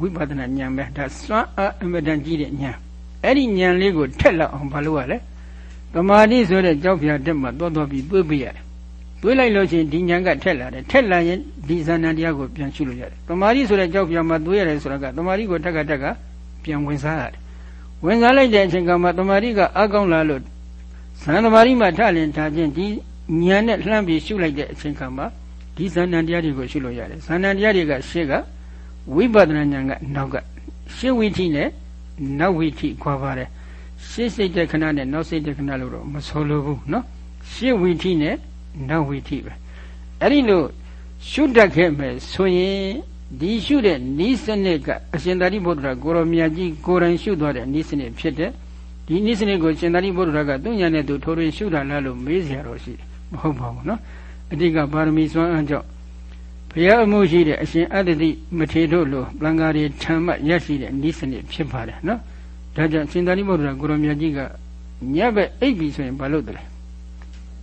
ဝိပဿနာဉာဏ်ပဲဒါစွမ်းအားအမတန်ကြီးတဲ့ဉာဏ်အဲ့ဒီဉာဏ်လေးကိုထက်လောက်အောင်ဘာလို့ရလဲတမာတိဆိုတဲ့ကြောက်ဖြာတက်မှာတွတ်တွတ်ပြီးတွေးပြရတယ်တွေးလိုက်လို့ရှိရင်ဒီဉာဏ်ကထက်လာတယ်ထက်လာရင်ဒီဇာဏတရားကိုပြန်ရှုလို့ရတယ်တမာတိဆိုတဲ့ကြောက်ဖြာမှာတွေးရတယ်ဆိုတာကတမာတိကိုထက်ကတက်ကပြန်ဝင်စားရတယ်ဝင်စားလိုက်တဲ့အချိန်ကမှတမာတိကအကောင်းလာလို့ဇန်တမာတိမှာထလင်ထားခြင်းဒီဉာဏ်နဲ့လှမ်းပြီးရှုလိုက်တဲ့အချိန်ကမှ ဒီဇာဏတရားတွေကိုရှုလို့ရတယ်ဇာဏတရားတွေကရှေ့ကဝိပဿနာဉာဏ်ကနောက်ကရှေ့ဝိထိနဲ့နောက်ဝိထိခွာပါတယ်ရှေ့စိတ်တဲ့ခဏနဲ့နောက်စိတ်တဲ့ခဏလို့တော့မဆိုလိုဘူးเนาะရှေ့ဝိထိနဲ့နောက်ဝိထိပဲအဲ့ဒီလိုရှုတတ်ခဲ့မယ်ဆိုရင်ဒီရှုတဲ့နိစနစ်ကအရှင်သာရိပုတ္တရာကိုရောမြတ်ကြီးကိုယ်တိုင်ရှုသွားတဲ့နိစနစ်ဖြစ်တဲ့ဒီနိစနစ်ကိုရှင်သာရိပုတ္တရာကသူ့ညာနဲ့သူထိုးထွင်းရှုတာလားလို့မေးစရာတော့ရှိတယ်မဟုတ်ပါဘူးเนาะ အတိကပါရမီစွမ်းအားကြောင့်ဘုရားအမှုရှိတဲ့အရှင်အတ္တိမထေတို့လိုပလံကာရီထံမှရရှိတဲ့ဤစနစ်ဖြစ်ပါတယ်နော်ဒါကြောင့်ရှင်သာရိပုတ္တရာကိုရမြတ်ကြီးကညက်ပဲအိပ်ပြီဆိုရင်ဘာလုပ်တယ်လဲ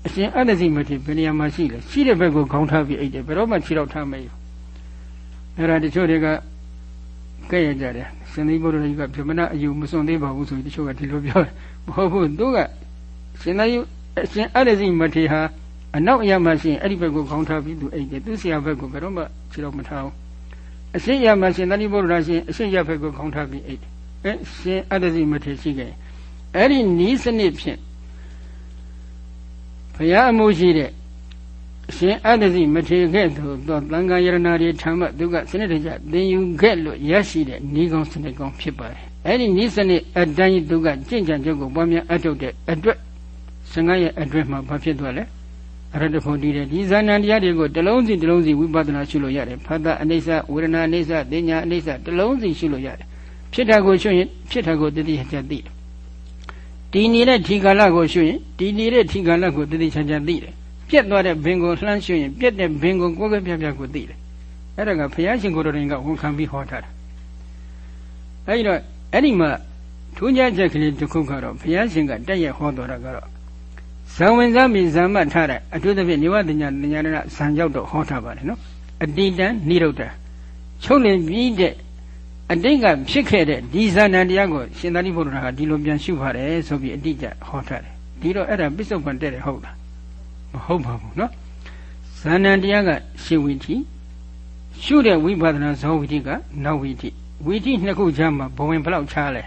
အရှင်အတ္တစီမထေဘယ်နေရာမှာရှိလဲရှိတဲ့ဘက်ကိုခေါင်းထားပြီးအိပ်တယ်ဘယ်တော့မှခြေတော့ထားမရအဲ့ဒါတချို့တွေကကဲ့ရကြတယ်ရှင်သာရိပုတ္တရာကြီးကဗြဟ္မဏအယူမစွန့်သေးပါဘူးဆိုပြီးတချို့ကဒီလိုပြောတယ်မဟုတ်ဘူးသူကရှင်သာရိအရှင်အတ္တစီမထေဟာ အနောက်အရမှာရှင်အဲ့ဒီဘက်ကိုခေါင်းထားပြီးသူအိတ်တယ်သူဆရာဘက်ကိုဘယ်တော့မှခြေတော့မထားဘူးအရှိရမှာရှင်သတိဗုဒ္ဓရာရှင်အရှိရဘက်ကိုခေါင်းထားပြီးအိတ်တယ်အဲရှင်အတ္တစီမထေရှိခဲ့အဲ့ဒီနီးစနစ်ဖြင့်ဘုရားအမှုရှိတဲ့အရှင်အတ္တစီမထေခဲ့သို့သောသံဃာယရနာတွေထံမှသူကစနစ်တကျသင်ယူခဲ့လို့ရရှိတဲ့ဤကောင်းစနစ်ကောင်းဖြစ်ပါတယ်အဲ့ဒီဤစနစ်အတိုင်းသူကကြင့်ကြံကြုတ်ကိုပွားများအထုတ်တဲ့အတွက်စငါရဲ့အတွက်မှာဘာဖြစ်သွားလဲ အရတဖို့တည်တယ်ဒီဇာဏတရားတွေကိုတလုံးစီတလုံးစီဝိပဿနာရှုလို့ရတယ်ဖတ်တာအနိစ္စဝေဒနာအနိစ္စတင်ညာအနိစ္စတလုံးစီရှုလို့ရတယ်ဖြစ်တာကိုရှုရင်ဖြစ်တာကိုတတိယချက်သိတယ်တည်နေတဲ့ထီကာလကိုရှုရင်တည်နေတဲ့ထီကာလကိုတတိချာချာသိတယ်ပြက်သွားတဲ့ဘင်ကိုလှမ်းရှုရင်ပြက်တဲ့ဘင်ကိုကိုယ်ကပြပြကိုသိတယ်အဲ့ဒါကဘုရားရှင်ကိုယ်တော်ကဝန်ခံပြီးဟောထားတာအဲ့ဒီတော့အဲ့ဒီမှာထူးခြားချက်ကလေးတစ်ခုကတော့ဘုရားရှင်ကတက်ရဟောတော်တာကတော့ ဇံဝင်စားမိဇံမတ်ထားတဲ့အထူးသဖြင့်နိဝတညာဉာဏဇံရောက်တော့ဟောထားပါတယ်နော်အတိတံနိရုဒ္ဓချုပ်လင်ပြီးတဲ့အတိတ်ကဖြစ်ခဲ့တဲ့ဒီဇာဏတရားကိုရှင်သာရိပုတ္တရာကဒီလိုပြန်ရှုပါတယ်ဆိုပြီးအတိအကျဟောထားတယ်ဒီတော့အဲ့ဒါပစ္စုပန်တဲ့တယ်ဟုတ်လားမဟုတ်ပါဘူးနော်ဇာဏတရားကရှေဝိတိရှုတဲ့ဝိပဿနာဇောဝိတိကနောက်ဝိတိဝိတိနှစ်ခုကြားမှာဘဝင်ဘလောက်ခြားလဲ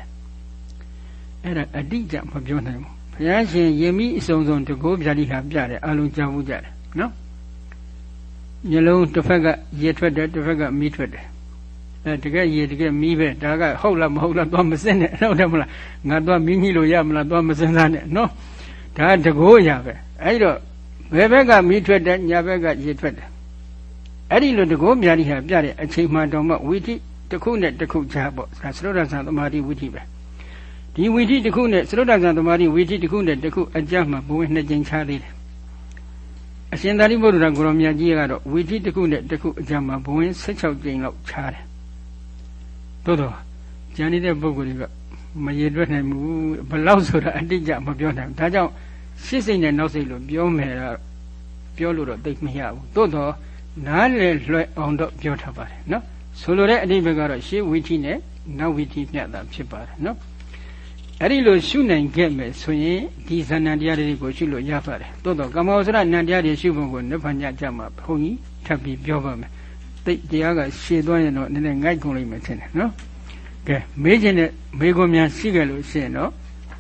အဲ့ဒါအတိအကျမပြောနိုင်ဘူး ဘုရားရှင်ယင်မိအစုံစုံတကိုးပြာတိဟာပြတယ်အလုံးကြောက်မှုကြတယ်နော်မျိုးလုံးတစ်ဖက်ကရေထွက်တယ်တစ်ဖက်ကမီးထွက်တယ်အဲတကယ်ရေတကယ်မီးပဲဒါကဟုတ်လားမဟုတ်လားသွားမစင်းနဲ့ဟုတ်တယ်မလားငါသွားမီးညှိလို့ရမလားသွားမစင်းသားနဲ့နော်ဒါတကိုးရပဲအဲ့တော့ဘယ်ဘက်ကမီးထွက်တယ်ညာဘက်ကရေထွက်တယ်အဲ့ဒီလိုတကိုးမြာတိဟာပြတဲ့အချိန်မှတော့မှဝိတိတစ်ခုနဲ့တစ်ခုကြားပေါ့ဒါသရုပ်ဒ္ဒဆာသမာဓိဝိတိပဲ ဒီဝိတိတစ်ခုနဲ့သရုပ်ဒ္ဒဆာသမာဓိဝိတိတစ်ခုနဲ့တစ်ခုအကြမှာဘဝင်နှစ်ကြိမ်ခြားသေးတယ်အရှင်သာရိပုတ္တရာကိုရောမြတ်ကြီးကတော့ဝိတိတစ်ခုနဲ့တစ်ခုအကြမှာဘဝင်16ကြိမ်လောက်ခြားတယ်သို့တော့ဉာဏ်နေတဲ့ပုဂ္ဂိုလ်တွေကမရေတွက်နိုင်ဘူးဘလောက်ဆိုတာအတိအကျမပြောနိုင်ဘူးဒါကြောင့်ရှစ်စိတ်နဲ့နောက်စိတ်လို့ပြောမယ်တော့ပြောလို့တော့သိမရဘူးသို့တော့နားလေလွှဲအောင်တော့ပြောထားပါတယ်နော်ဆိုလိုတဲ့အဓိပ္ပာယ်ကတော့ရှေးဝိထိနဲ့နောက်ဝိထိမြတ်တာဖြစ်ပါတယ်နော် အဲ့ဒီလိုရှုနိုင်ခဲ့မယ်ဆိုရင်ဒီဇဏ္ဏတရားတွေကိုရှုလို့ရပါတယ်သို့တော့ကမ္မောစရနံတရားတွေရှုဖို့ကိုနိဗ္ဗာန်ကြမှာဘုန်းကြီးထပ်ပြီးပြောပါမယ်သိတရားကရှည်သွားရင်တော့နည်းနည်းငိုက်ကုန်လိမ့်မယ်ထင်တယ်နော်ကဲမေးခြင်းနဲ့မေးခွန်းများရှိကြလို့ရှိရင်တော့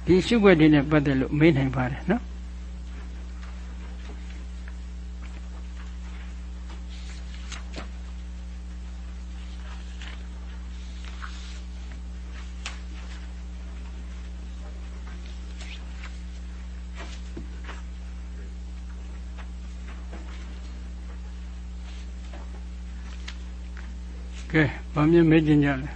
ဒီရှုွက်တွေနဲ့ပတ်သက်လို့မေးနိုင်ပါတယ်နော် ကဲဗာမြင်မေးကြကြလဲ